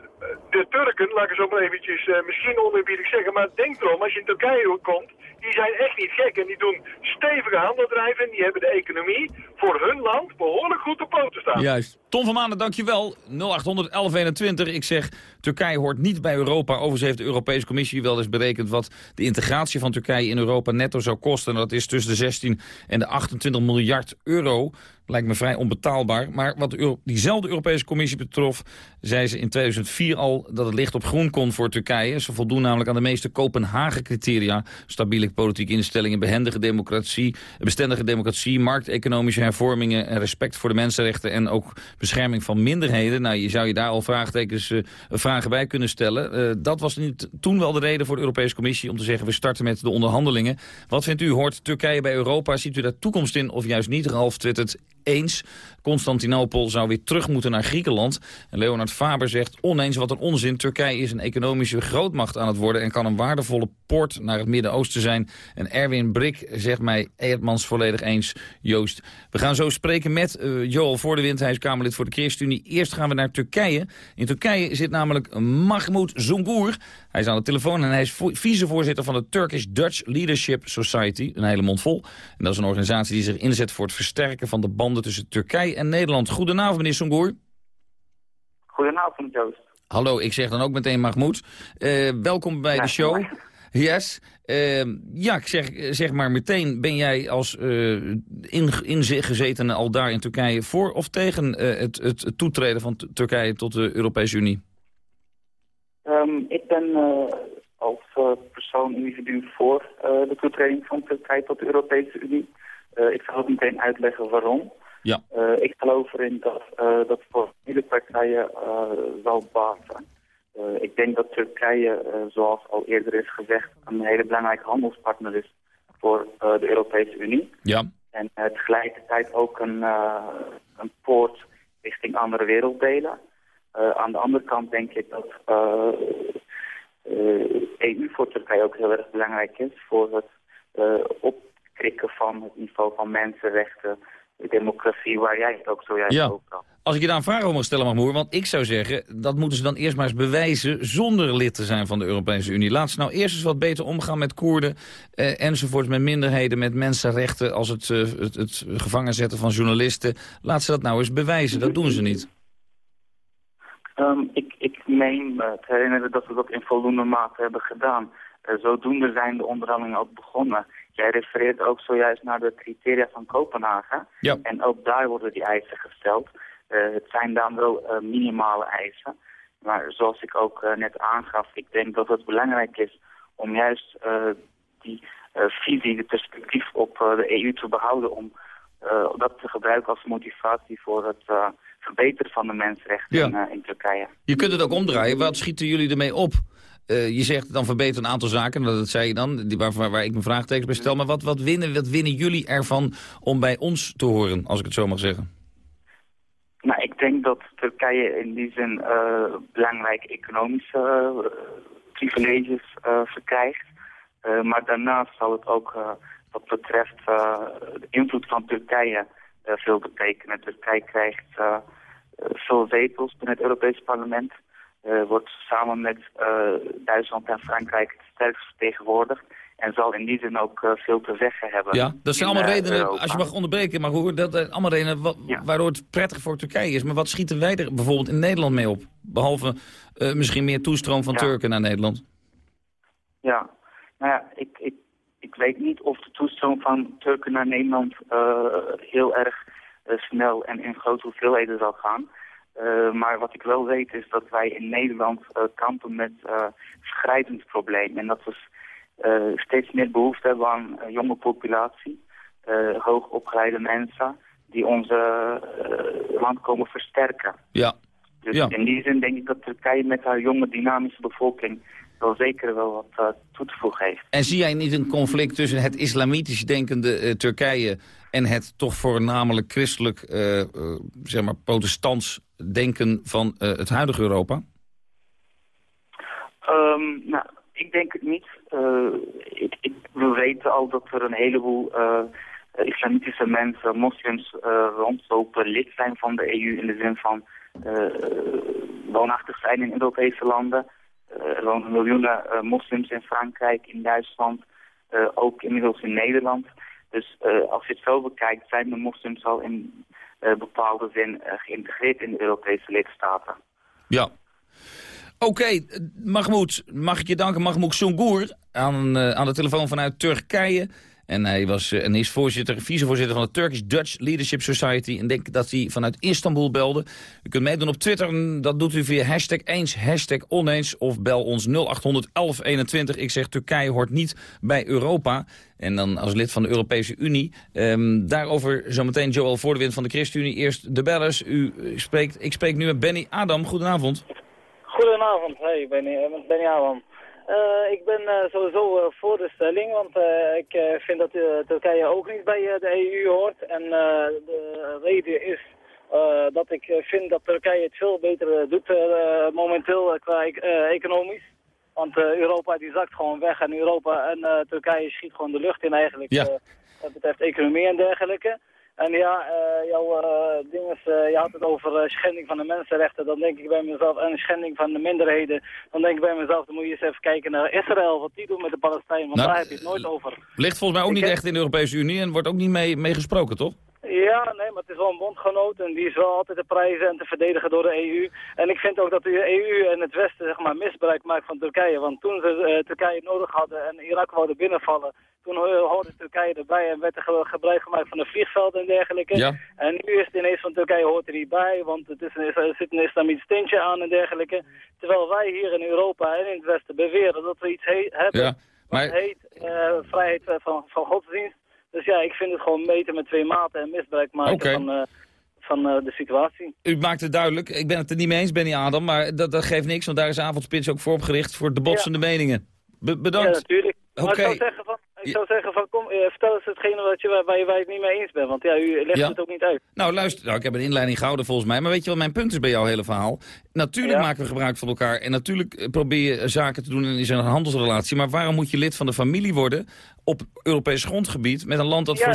laat ik zo eventjes eh, misschien oneerbiedig zeggen, maar denk erom, als je in Turkije komt, die zijn echt niet gek en die doen stevige handeldrijven en die hebben de economie voor hun land behoorlijk goed op poten staan. Juist. Tom van Maanden, dankjewel. 0800 1121. Ik zeg, Turkije hoort niet bij Europa. Overigens heeft de Europese Commissie wel eens berekend... wat de integratie van Turkije in Europa netto zou kosten. En dat is tussen de 16 en de 28 miljard euro. Lijkt me vrij onbetaalbaar. Maar wat diezelfde Europese Commissie betrof... zei ze in 2004 al dat het licht op groen kon voor Turkije. Ze voldoen namelijk aan de meeste Kopenhagen-criteria. Stabiele politieke instellingen, behendige democratie... bestendige democratie, markteconomische hervormingen... en respect voor de mensenrechten en ook bescherming van minderheden. Nou, je zou je daar al vraagtekens, eh, vragen bij kunnen stellen. Eh, dat was toen wel de reden voor de Europese Commissie om te zeggen... we starten met de onderhandelingen. Wat vindt u? Hoort Turkije bij Europa? Ziet u daar toekomst in of juist niet? Ralf twittert eens. Constantinopel zou weer terug moeten naar Griekenland. En Leonard Faber zegt oneens wat een onzin. Turkije is een economische grootmacht aan het worden... en kan een waardevolle poort naar het Midden-Oosten zijn. En Erwin Brik zegt mij Eerdmans volledig eens. Joost, we gaan zo spreken met eh, Joel Voordewind. Hij is Kamerlid voor de ChristenUnie. Eerst gaan we naar Turkije. In Turkije zit namelijk Mahmoud Zongur. Hij is aan de telefoon en hij is vo- vicevoorzitter van de Turkish Dutch Leadership Society. Een hele mond vol. En dat is een organisatie die zich inzet voor het versterken van de banden tussen Turkije en Nederland. Goedenavond, meneer Zongur. Goedenavond, Joost. Hallo, ik zeg dan ook meteen Mahmoud. Eh, welkom bij de show. Yes. Eh, ja, ik zeg, zeg maar meteen, ben jij als eh in, ingezetene al daar in Turkije voor of tegen eh, het, het, toetreden van Turkije tot de Europese Unie? Ehm, ik ben eh, als eh, persoon, individu voor eh, de toetreding van Turkije tot de Europese Unie. Eh, ik zal ook meteen uitleggen waarom. Ja. Eh, ik geloof erin dat eh, dat voor hele partijen eh, zal baten. Ik denk dat Turkije, zoals al eerder is gezegd, een hele belangrijke handelspartner is voor de Europese Unie. Ja. En tegelijkertijd ook een, een poort richting andere werelddelen. Aan de andere kant denk ik dat EU voor Turkije ook heel erg belangrijk is voor het opkrikken van het niveau van mensenrechten, democratie, waar jij het ook zojuist Ja. over had. Als ik je daar een vraag over mag stellen, Mahmoud, want ik zou zeggen... dat moeten ze dan eerst maar eens bewijzen zonder lid te zijn van de Europese Unie. Laat ze nou eerst eens wat beter omgaan met Koerden eh, enzovoort... met minderheden, met mensenrechten, als het, eh, het, het gevangen zetten van journalisten. Laat ze dat nou eens bewijzen, dat doen ze niet. Ehm, ik, ik meen me te herinneren dat we dat in voldoende mate hebben gedaan. Eh, zodoende zijn de onderhandelingen ook begonnen. Jij refereert ook zojuist naar de criteria van Kopenhagen. Ja. En ook daar worden die eisen gesteld. Eh, het zijn dan wel eh, minimale eisen. Maar zoals ik ook eh, net aangaf, ik denk dat het belangrijk is om juist die visie, de perspectief op de EU te behouden, om dat te gebruiken als motivatie voor het verbeteren van de mensenrechten in, in, Turkije. Je kunt het ook omdraaien. Wat schieten jullie ermee op? Je zegt dan verbeter een aantal zaken, dat zei je dan, die, waar, waar ik mijn vraagtekens bij stel. Maar wat, wat, winnen, wat winnen jullie ervan om bij ons te horen, als ik het zo mag zeggen? Nou, ik denk dat Turkije in die zin uh, belangrijke economische uh, privileges verkrijgt. maar daarnaast zal het ook wat betreft de invloed van Turkije veel betekenen. Turkije krijgt veel zetels binnen het Europese parlement. Wordt samen met Duitsland en Frankrijk het sterkst vertegenwoordigd. En zal in die zin ook uh, veel te zeggen hebben. Ja, dat zijn allemaal redenen, als je mag onderbreken, maar hoe, dat zijn allemaal redenen wat, waardoor het prettig voor Turkije is. Maar wat schieten wij er bijvoorbeeld in Nederland mee op? Behalve uh, misschien meer toestroom van Turken naar Nederland. Ja, nou ja, ik, ik, ik weet niet of de toestroom van Turken naar Nederland uh, heel erg snel en in grote hoeveelheden zal gaan. Maar wat ik wel weet is dat wij in Nederland kampen met uh, vergrijzingsprobleem. En dat uh, steeds meer behoefte hebben aan uh, jonge populatie, uh, hoogopgeleide mensen die onze land komen versterken. Ja. Dus ja. in die zin denk ik dat Turkije met haar jonge dynamische bevolking wel zeker wel wat toe te voegen heeft. En zie jij niet een conflict tussen het islamitisch denkende Turkije en het toch voornamelijk christelijk, zeg maar, protestants denken van het huidige Europa? Um, nou, ik denk het niet. Uh, ik, ik, we weten al dat er een heleboel uh, islamitische mensen, moslims, rondlopen, lid zijn van de EU in de zin van woonachtig zijn in Europese landen. er wonen miljoenen moslims in Frankrijk, in Duitsland, ook inmiddels in Nederland. Dus als je het zo bekijkt, zijn de moslims al in bepaalde zin geïntegreerd in de Europese lidstaten. Ja, Oké, okay, Mahmoud, mag ik je danken. Mahmoud Sungur aan, aan de telefoon vanuit Turkije. En hij was, uh, en is voorzitter, vicevoorzitter van de Turkish Dutch Leadership Society. En denk dat hij vanuit Istanbul belde. U kunt meedoen op Twitter. Dat doet u via hashtag eens, hashtag oneens. Of bel ons 0800 1121. Ik zeg Turkije hoort niet bij Europa. En dan als lid van de Europese Unie. Um, daarover zometeen Joël Voordewind van de ChristenUnie. Eerst de bellers. U spreekt, ik spreek nu met Benny Adam. Goedenavond. Goedenavond, hey, Benny, Benny Awan. Uh, ik ben uh, sowieso uh, voor de stelling, want ik vind dat Turkije ook niet bij de EU hoort. En de reden is dat ik vind dat Turkije het veel beter doet momenteel qua economisch. Want Europa die zakt gewoon weg en Europa en Turkije schiet gewoon de lucht in eigenlijk. Ja. wat betreft economie en dergelijke. En ja, uh, jouw uh, ding is, uh, je had het over schending van de mensenrechten. Dan denk ik bij mezelf, en schending van de minderheden. Dan denk ik bij mezelf, dan moet je eens even kijken naar Israël. Wat die doen met de Palestijnen, want nou, daar heb je het nooit over. Ligt volgens mij ook niet echt in de Europese Unie en wordt ook niet mee, mee gesproken, toch? Ja, nee, maar het is wel een bondgenoot en die is wel altijd te prijzen en te verdedigen door de EU. En ik vind ook dat de EU en het Westen zeg maar, misbruik maakt van Turkije. Want toen ze Turkije nodig hadden en Irak wilden binnenvallen, toen hoorde Turkije erbij en werd er gebruik gemaakt van een vliegveld en dergelijke. Ja. En nu is het ineens van Turkije hoort er niet bij, want het is een, er zit een islamitisch tintje aan en dergelijke. Terwijl wij hier in Europa en in het Westen beweren dat we iets he hebben ja, maar... wat heet uh, vrijheid van, van godsdienst. Dus ja, ik vind het gewoon meten met twee maten en misbruik maken okay. van, uh, van uh, de situatie. U maakt het duidelijk. Ik ben het er niet mee eens, Benny Adam, maar dat, dat geeft niks, want daar is avondspits ook voor opgericht voor de botsende ja. meningen. Be bedankt. Ja, natuurlijk. Oké. Maar ik zou zeggen van, ik zou zeggen van kom, uh, vertel eens hetgene wat je, waar, waar, je, waar je het niet mee eens bent. Want ja, u legt Ja. het ook niet uit. Nou, luister, nou, ik heb een inleiding gehouden volgens mij. Maar weet je wat mijn punt is bij jouw hele verhaal? Natuurlijk Ja. maken we gebruik van elkaar. En natuurlijk eh, probeer je zaken te doen in een handelsrelatie. Maar waarom moet je lid van de familie worden op Europees grondgebied... met een land dat Ja. voor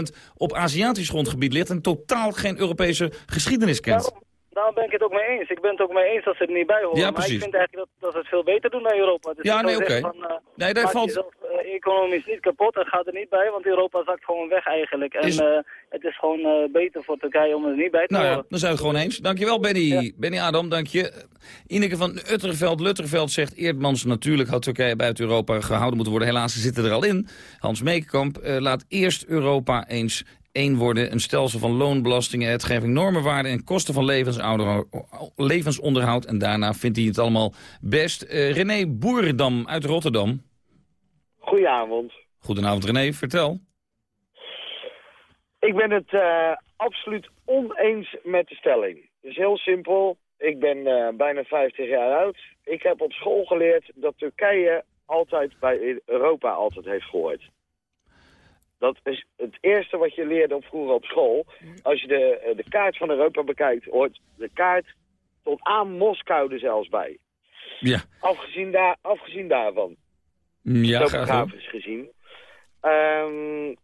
96% op Aziatisch grondgebied ligt... en totaal geen Europese geschiedenis kent? Daarom, daarom ben ik het ook mee eens. Ik ben het ook mee eens dat ze er niet bij horen. Ja, maar precies. ik vind eigenlijk dat, dat ze het veel beter doen dan Europa. Dus Ja, nee, oké. eh, Nee, daar valt- jezelf eh, economisch niet kapot en ga er niet bij, want Europa zakt gewoon weg eigenlijk. En Is- eh, het is gewoon eh, beter voor Turkije om er niet bij te Nou ja, dan zijn we het gewoon eens. Dankjewel, Benny. Benny Adam, dank je. Ineke van Utterveld, Lutterveld zegt... Eerdmans natuurlijk had Turkije buiten Europa gehouden moeten worden. Helaas, ze zitten er al in. Hans Meekamp, eh, laat eerst Europa eens één worden. Een stelsel van loonbelastingen, uitgeving, normenwaarden en kosten van levensonderhoud. En daarna vindt hij het allemaal best. Uh, René Boerendam uit Rotterdam. Goedenavond. Goedenavond René, vertel. Ik ben het uh, absoluut oneens met de stelling. Het is heel simpel. Ik ben uh, bijna 50 jaar oud. Ik heb op school geleerd dat Turkije altijd bij Europa altijd heeft gehoord. Dat is het eerste wat je leerde op vroeger op school. Als je de, de kaart van Europa bekijkt, hoort de kaart tot aan Moskou er zelfs bij. Ja. Afgezien, daar, afgezien daarvan. Ja, Topografisch gezien. Um,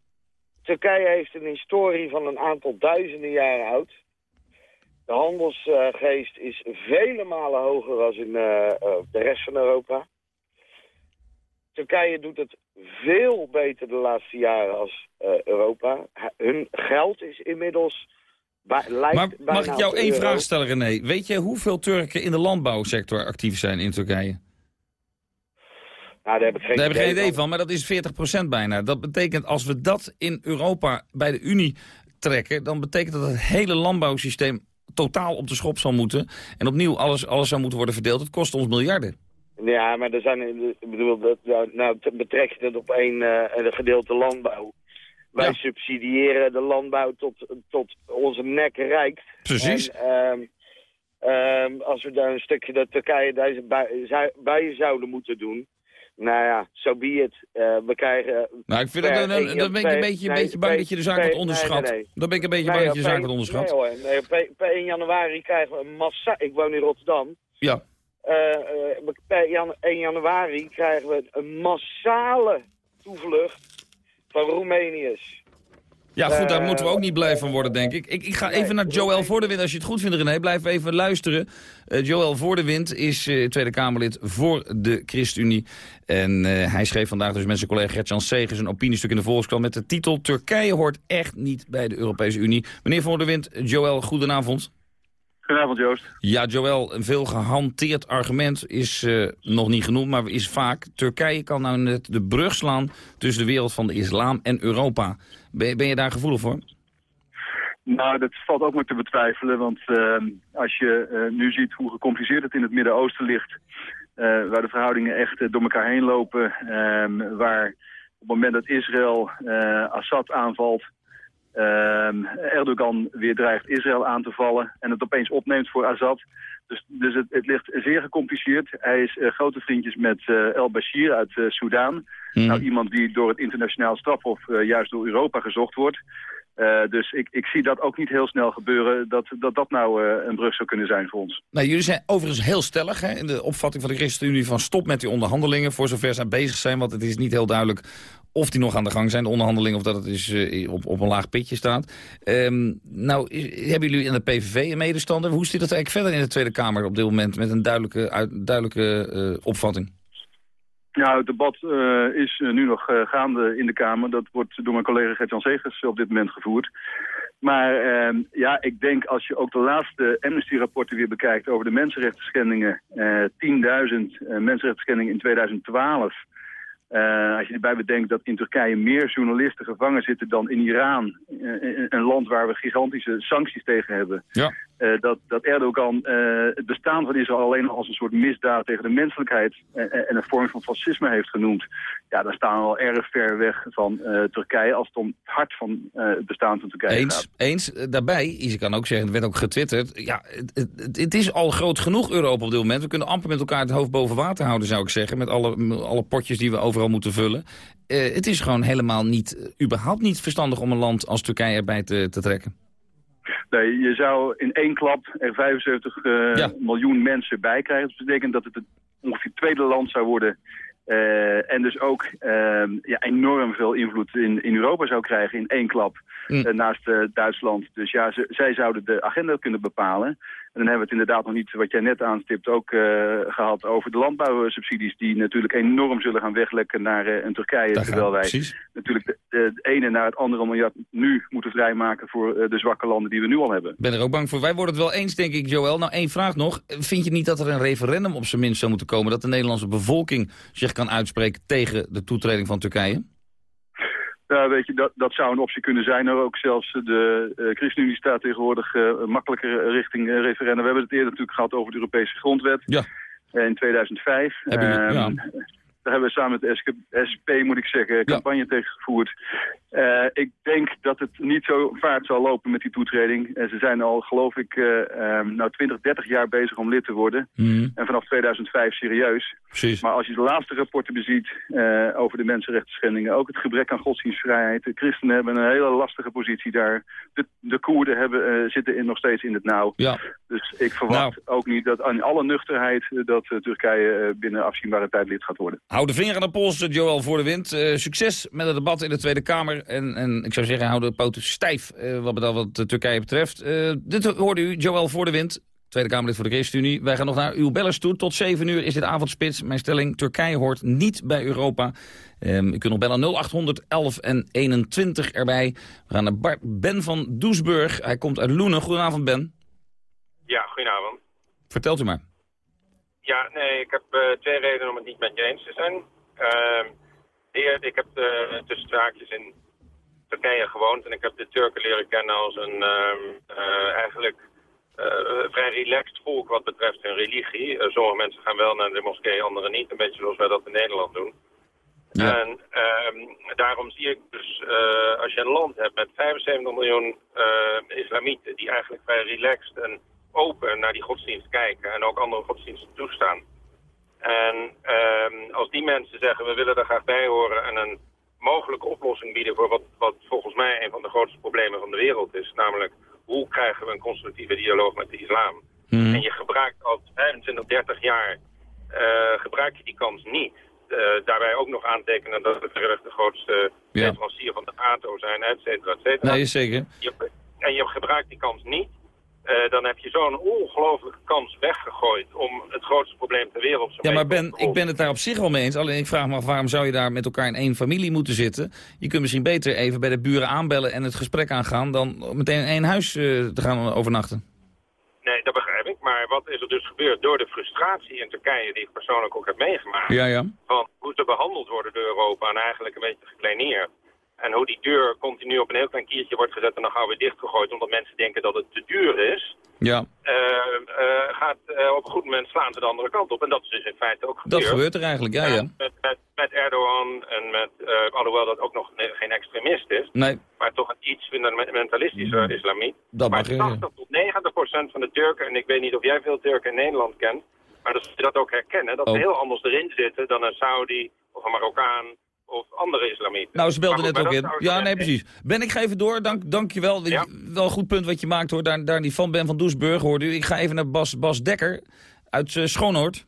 Turkije heeft een historie van een aantal duizenden jaren oud. De handelsgeest is vele malen hoger dan in uh, de rest van Europa. Turkije doet het veel beter de laatste jaren als uh, Europa. Hun geld is inmiddels... Maar mag ik jou één vraag stellen, René? Weet je hoeveel Turken in de landbouwsector actief zijn in Turkije? Nou, daar heb ik geen, daar idee, heb ik geen idee van, maar dat is 40% bijna. Dat betekent, als we dat in Europa bij de Unie trekken... dan betekent dat het hele landbouwsysteem totaal op de schop zal moeten. En opnieuw alles, alles zou moeten worden verdeeld. Het kost ons miljarden. Ja, maar er zijn, ik bedoel, dat, nou betrek je het op één uh, gedeelte landbouw. Wij ja. subsidiëren de landbouw tot, tot onze nek reikt. Precies. En, uh, uh, als we daar een stukje de Turkije deze bij, bij zouden moeten doen... Nou ja, zo so be it. Uh, we krijgen... Nou, ik vind dat, dan, dan ben ik een beetje, een beetje bang dat je de zaak wat onderschat. Nee, nee. Dan ben ik een beetje bang dat je de zaak wat onderschat. Nee hoor, nee, per, per 1 januari krijgen we een massa... Ik woon in Rotterdam. Ja. Uh, uh, per 1 januari krijgen we een massale toevlucht van Roemeniërs. Ja, goed, daar moeten we ook niet blij van worden, denk ik. Ik, ik ga even naar Joël Voordewind. Als je het goed vindt, René, blijf even luisteren. Uh, Joël Voordewind is uh, Tweede Kamerlid voor de ChristenUnie. En uh, hij schreef vandaag dus met zijn collega Gertjan Segers... een opiniestuk in de Volkskrant met de titel... Turkije hoort echt niet bij de Europese Unie. Meneer Voordewind, Joël, goedenavond. Goedenavond, Joost. Ja, Joël, een veel gehanteerd argument is uh, nog niet genoemd, maar is vaak... Turkije kan nou net de brug slaan tussen de wereld van de islam en Europa. Ben, ben je daar gevoelig voor? Nou, dat valt ook maar te betwijfelen, want uh, als je uh, nu ziet hoe gecompliceerd het in het Midden-Oosten ligt... waar de verhoudingen echt door elkaar heen lopen, ehm, waar op het moment dat Israël Assad aanvalt... Um, Erdogan weer dreigt Israël aan te vallen en het opeens opneemt voor Assad. Dus, dus het, het ligt zeer gecompliceerd. Hij is uh, grote vriendjes met uh, El Bashir uit uh, Soudaan. Mm. Nou, iemand die door het internationaal strafhof juist door Europa gezocht wordt. dus ik, ik zie dat ook niet heel snel gebeuren, dat dat, dat nou een brug zou kunnen zijn voor ons. Nou, jullie zijn overigens heel stellig hè, in de opvatting van de ChristenUnie van stop met die onderhandelingen, voor zover zij bezig zijn, want het is niet heel duidelijk of die nog aan de gang zijn, de onderhandelingen, of dat het is, uh, op, op een laag pitje staat. Um, nou, hebben jullie in de PVV een medestander? Hoe zit het eigenlijk verder in de Tweede Kamer op dit moment met een duidelijke, uit, duidelijke uh, opvatting? Ja, het debat uh, is nu nog gaande in de Kamer. Dat wordt door mijn collega Gert-Jan Segers op dit moment gevoerd. Maar uh, ja, ik denk als je ook de laatste Amnesty-rapporten weer bekijkt over de mensenrechten schendingen, uh, 10.000 mensenrechten schendingen in 2012... Uh, als je erbij bedenkt dat in Turkije meer journalisten gevangen zitten dan in Iran. Uh, een land waar we gigantische sancties tegen hebben. Ja. Uh, dat, dat Erdogan het bestaan van Israël alleen al als een soort misdaad tegen de menselijkheid en een vorm van fascisme heeft genoemd. Ja, dan staan we al erg ver weg van Turkije als het om het hart van het bestaan van Turkije eens, gaat. Eens, daarbij, je kan ook zeggen, het werd ook getwitterd, ja, het, het, het, is al groot genoeg Europa op dit moment. We kunnen amper met elkaar het hoofd boven water houden, zou ik zeggen, met alle, alle potjes die we overal moeten vullen. Uh, het is gewoon helemaal niet, uh, überhaupt niet verstandig om een land als Turkije erbij te, te trekken. Nee, je zou in één klap er 75 uh, ja. miljoen mensen bij krijgen. Dat betekent dat het ongeveer het tweede land zou worden Uh, en dus ook uh, ja, enorm veel invloed in, in Europa zou krijgen in één klap mm. uh, naast Duitsland. Dus ja, ze, zij zouden de agenda kunnen bepalen. En dan hebben we het inderdaad nog niet, wat jij net aanstipt, ook gehad over de landbouwsubsidies die natuurlijk enorm zullen gaan weglekken naar een Turkije. Daar terwijl wij precies. natuurlijk de, de, ene naar het andere miljard nu moeten vrijmaken voor de zwakke landen die we nu al hebben. Ik ben er ook bang voor. Wij worden het wel eens, denk ik, Joël. Nou, één vraag nog. Vind je niet dat er een referendum op zijn minst zou moeten komen? Dat de Nederlandse bevolking zich kan uitspreken tegen de toetreding van Turkije? Ja, weet je, dat, dat zou een optie kunnen zijn. Maar ook zelfs de uh, ChristenUnie staat tegenwoordig uh, makkelijker richting uh, referendum. We hebben het eerder natuurlijk gehad over de Europese grondwet. Ja. In 2005. Hebben jullie, ja. Daar hebben we samen met de SP, moet ik zeggen, campagne ja. tegen gevoerd. Uh, ik denk dat het niet zo vaart zal lopen met die toetreding. En ze zijn al, geloof ik, uh, um, nou 20, 30 jaar bezig om lid te worden. Mm. En vanaf 2005 serieus. Precies. Maar als je de laatste rapporten beziet uh, over de mensenrechten ook het gebrek aan godsdienstvrijheid. De christenen hebben een hele lastige positie daar. De, de Koerden hebben, zitten in, nog steeds in het nauw. Ja. Dus ik verwacht nou. ook niet dat aan alle nuchterheid dat Turkije binnen afzienbare tijd lid gaat worden. Hou de vinger aan de pols, Joël voor de wind. succes met het debat in de Tweede Kamer. En, en ik zou zeggen, hou de poten stijf uh, wat, wat Turkije betreft. Uh, dit hoorde u, Joël voor de wind. Tweede Kamerlid voor de ChristenUnie. Wij gaan nog naar uw bellers toe. Tot 7 uur is dit avondspits. Mijn stelling, Turkije hoort niet bij Europa. Um, u kunt nog bellen 0800 11 en 21 erbij. We gaan naar Bart Ben van Doesburg. Hij komt uit Loenen. Goedenavond, Ben. Ja, goedenavond. Vertelt u maar. Ja, nee, ik heb uh, twee redenen om het niet met je eens te zijn. Uh, ik heb uh, tussen zaakjes in Turkije gewoond en ik heb de Turken leren kennen als een uh, eigenlijk uh, vrij relaxed volk wat betreft hun religie. Sommige mensen gaan wel naar de moskee, anderen niet. Een beetje zoals wij dat in Nederland doen. Ja. En daarom zie ik dus, als je een land hebt met 75 miljoen islamieten die eigenlijk vrij relaxed en open naar die godsdienst kijken en ook andere godsdiensten toestaan. En als die mensen zeggen, we willen er graag bij horen en een mogelijke oplossing bieden voor wat, wat volgens mij een van de grootste problemen van de wereld is. Namelijk, hoe krijgen we een constructieve dialoog met de islam? Mm. En je gebruikt al 25, 30 jaar, uh, gebruik je die kans niet. Uh, daarbij ook nog aantekenen dat we verreweg de grootste Ja. leverancier van de NATO zijn, et cetera, et cetera. Nee, zeker. Je, en je gebruikt die kans niet. Uh, dan heb je zo'n ongelofelijke kans weggegooid om het grootste probleem ter wereld te Ja, maar Ben, ik ben het daar op zich wel mee eens. Alleen ik vraag me af, waarom zou je daar met elkaar in één familie moeten zitten? Je kunt misschien beter even bij de buren aanbellen en het gesprek aangaan... dan meteen in één huis uh, te gaan overnachten. Nee, dat begrijp ik. Maar wat is er dus gebeurd door de frustratie in Turkije... die ik persoonlijk ook heb meegemaakt... Ja, ja. van hoe ze behandeld worden door Europa... en eigenlijk een beetje gekleineerd. En hoe die deur continu op een heel klein kiertje wordt gezet en dan gauw weer dichtgegooid omdat mensen denken dat het te duur is. Ja. Uh, uh, gaat uh, op een goed moment slaan ze de andere kant op. En dat is dus in feite ook gebeurd. Dat gebeurt er eigenlijk, ja, ja. Met, met, met Erdogan en met, alhoewel dat ook nog geen extremist is. Nee. Maar toch een iets fundamentalistischer islamiet. Dat maar mag je, 80 tot 90 procent van de Turken, en ik weet niet of jij veel Turken in Nederland kent. Maar dat ze dat ook herkennen, dat Oh. ze heel anders erin zitten dan een Saudi of een Marokkaan of andere islamieten. Nou, ze belden net ook in. Ja, nee, precies. Ben, ik ga even door. Dank, dank je wel. Wel een goed punt wat je maakt, hoor. Daar, daar die van Ben van Doesburg, hoorde u. Ik ga even naar Bas, Bas Dekker uit uh, Schoonhoord.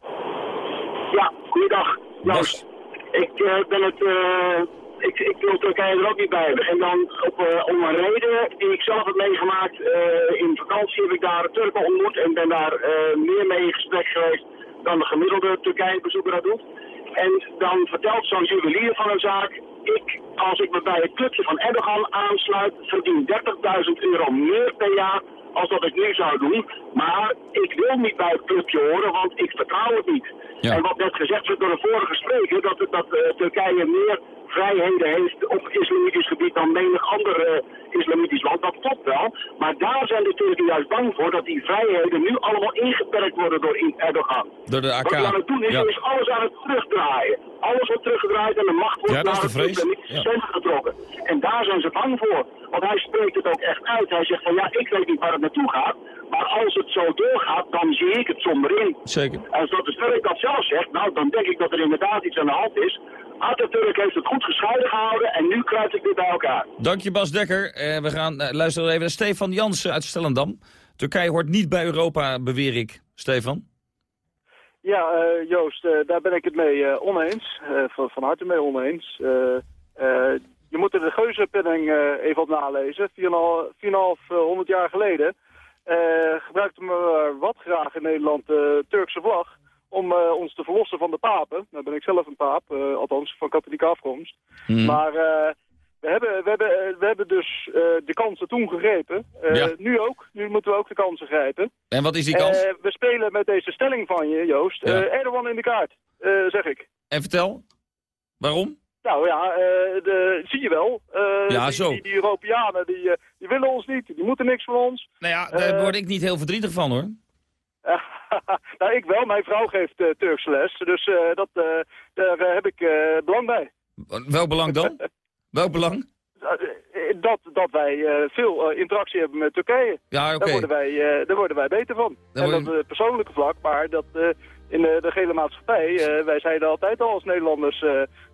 Ja, goeiedag. Joost. Ik uh, ben het... Uh, ik, ik wil Turkije er ook niet bij. En dan op, uh, om een reden die ik zelf heb meegemaakt. in vakantie heb ik daar Turken ontmoet en ben daar meer mee in gesprek geweest dan de gemiddelde Turkije-bezoeker dat doet. En dan vertelt zo'n juwelier van een zaak, ik, als ik me bij het clubje van Erdogan aansluit, verdien 30.000 euro meer per jaar als dat ik nu zou doen. Maar ik wil niet bij het clubje horen, want ik vertrouw het niet. Ja. En wat net gezegd werd door een vorige spreker, dat, dat uh, Turkije meer vrijheden heeft op islamitisch gebied dan menig ander uh, islamitisch land. Dat klopt wel. Maar daar zijn de Turken juist bang voor dat die vrijheden nu allemaal ingeperkt worden door Erdogan. Door de AK. Wat hij aan het doen is, ja. is alles aan het terugdraaien. Alles wordt teruggedraaid en de macht wordt Ja, naar de het vrees. Ja. getrokken. En daar zijn ze bang voor. Want hij spreekt het ook echt uit. Hij zegt van ja, ik weet niet waar het naartoe gaat. Maar als het zo doorgaat, dan zie ik het somber in. Zeker. En als dat de dat zelf zegt, nou dan denk ik dat er inderdaad iets aan de hand is. Atatürk heeft het goed gescheiden gehouden en nu kruipt ik dit bij elkaar. Dank je, Bas Dekker. Eh, we gaan uh, luisteren even naar Stefan Jansen uit Stellendam. Turkije hoort niet bij Europa, beweer ik. Stefan? Ja, uh, Joost, uh, daar ben ik het mee uh, oneens. van, van harte mee oneens. je moet er de geuzenpenning even op nalezen. 4,5 jaar geleden gebruikte me wat graag in Nederland de Turkse vlag om uh, ons te verlossen van de papen. Nou ben ik zelf een paap, uh, althans van katholieke afkomst. Hmm. Maar uh, we, hebben, we, hebben, we hebben dus de kansen toen gegrepen. Ja. Nu ook. Nu moeten we ook de kansen grijpen. En wat is die kans? we spelen met deze stelling van je, Joost. Ja. Erdogan in de kaart, zeg ik. En vertel, waarom? Nou ja, eh, de, zie je wel. Eh, Ja, die, zo. Die, die Europeanen, die, eh, die willen ons niet. Die moeten niks van ons. Nou ja, daar Eh, word ik niet heel verdrietig van, hoor. nou, ik wel. Mijn vrouw geeft eh, Turkse les. Dus eh, dat, eh, daar heb ik belang bij. Welk belang dan? Welk belang? Eh, Dat, dat wij veel interactie hebben met Turkije. Ja, oké. Daar, worden wij, daar worden wij beter van. Daar en dat persoonlijke vlak, maar dat in de, de gele maatschappij... eh, wij zijn er altijd al als Nederlanders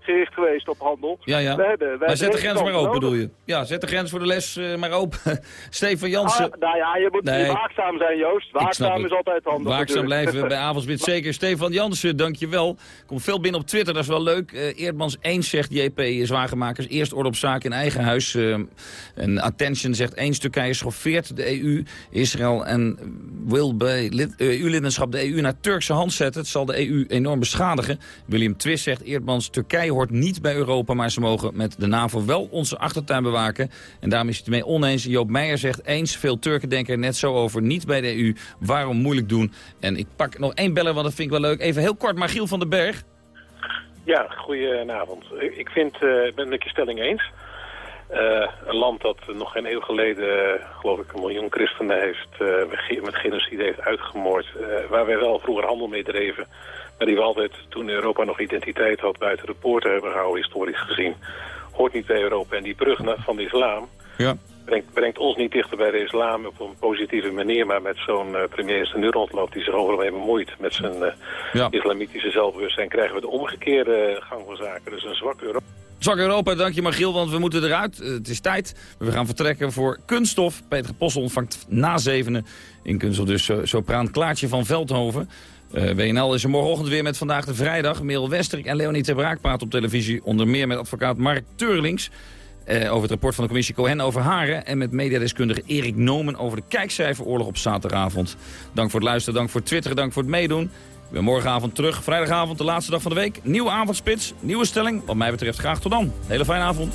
gericht geweest op handel. Ja, ja. We hebben, maar zet de grens maar open, nodig. bedoel je? Ja, zet de grens voor de les eh, maar open. Stefan Jansen. Ah, nou ja, je moet Nee. waakzaam zijn, Joost. Waakzaam is altijd handig. Waakzaam blijven bij Avondspit. Zeker. Stefan Jansen, dankjewel. Komt veel binnen op Twitter, dat is wel leuk. Eh Eerdmans 1 zegt JP Zwagemakers. Eerst orde op zaak in eigen huis. Eh, en Attention zegt eens Turkije schoffeert de EU. Israël en wil bij lid- EU-lidmaatschap de EU naar Turkse hand zetten. Het zal de EU enorm beschadigen. William Twist zegt Eerdmans, Turkije hoort niet bij Europa... maar ze mogen met de NAVO wel onze achtertuin bewaken. En daarom is het mee oneens. Joop Meijer zegt eens, veel Turken denken er net zo over. Niet bij de EU, waarom moeilijk doen? En ik pak nog één beller, want dat vind ik wel leuk. Even heel kort, Margiel van den Berg. Ja, goedenavond. Ik vind, ik ben het met je stelling eens. Eh, een land dat nog geen eeuw geleden, eh, geloof ik, een miljoen christenen heeft met genocide heeft uitgemoord. waar wij wel vroeger handel mee dreven. Die we altijd, toen Europa nog identiteit had, buiten de poorten hebben gehouden, historisch gezien. Hoort niet bij Europa. En die brug van de islam Ja. brengt, brengt ons niet dichter bij de islam op een positieve manier. Maar met zo'n eh, premier er nu rondloopt die zich overal mee bemoeit met zijn eh, Ja. islamitische zelfbewustzijn, krijgen we de omgekeerde gang van zaken. Dus een zwak Europa. Zwak Europa, dank je Margiel, want we moeten eruit. Eh, het is tijd. We gaan vertrekken voor Kunststof. Peter Possel ontvangt na zevenen in Kunststof dus so sopraan Klaartje van Veldhoven. Eh, WNL is er morgenochtend weer met Vandaag de Vrijdag. Merel Westerik en Leonie ter Braak praten op televisie. Onder meer met advocaat Mark Teurlings. eh, over het rapport van de commissie Cohen over Haren. En met mediadeskundige Erik Nomen over de kijkcijferoorlog op zaterdagavond. Dank voor het luisteren, dank voor het twitteren, dank voor het meedoen. Ik ben morgenavond terug, vrijdagavond, de laatste dag van de week. Nieuwe avondspits, nieuwe stelling. Wat mij betreft graag tot dan. Hele fijne avond.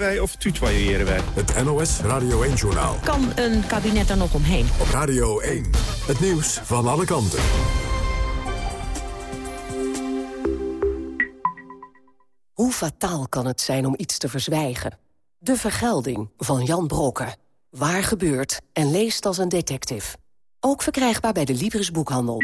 wij of tutoyeren wij? Het NOS Radio 1-journaal. Kan een kabinet er nog omheen? Op Radio 1. Het nieuws van alle kanten. Hoe fataal kan het zijn om iets te verzwijgen? De Vergelding van Jan Brokken. Waar gebeurt en leest als een detective. Ook verkrijgbaar bij de Libris Boekhandel.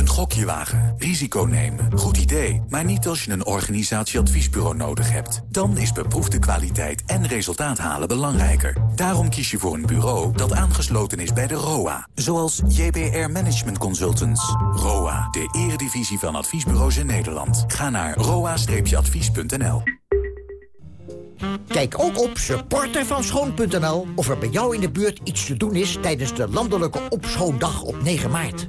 Een gokje wagen, risico nemen, goed idee. Maar niet als je een organisatieadviesbureau nodig hebt. Dan is beproefde kwaliteit en resultaat halen belangrijker. Daarom kies je voor een bureau dat aangesloten is bij de ROA. Zoals JBR Management Consultants. ROA, de eredivisie van adviesbureaus in Nederland. Ga naar roa-advies.nl. Kijk ook op supportervanschoon.nl of er bij jou in de buurt iets te doen is tijdens de landelijke opschoondag op 9 maart.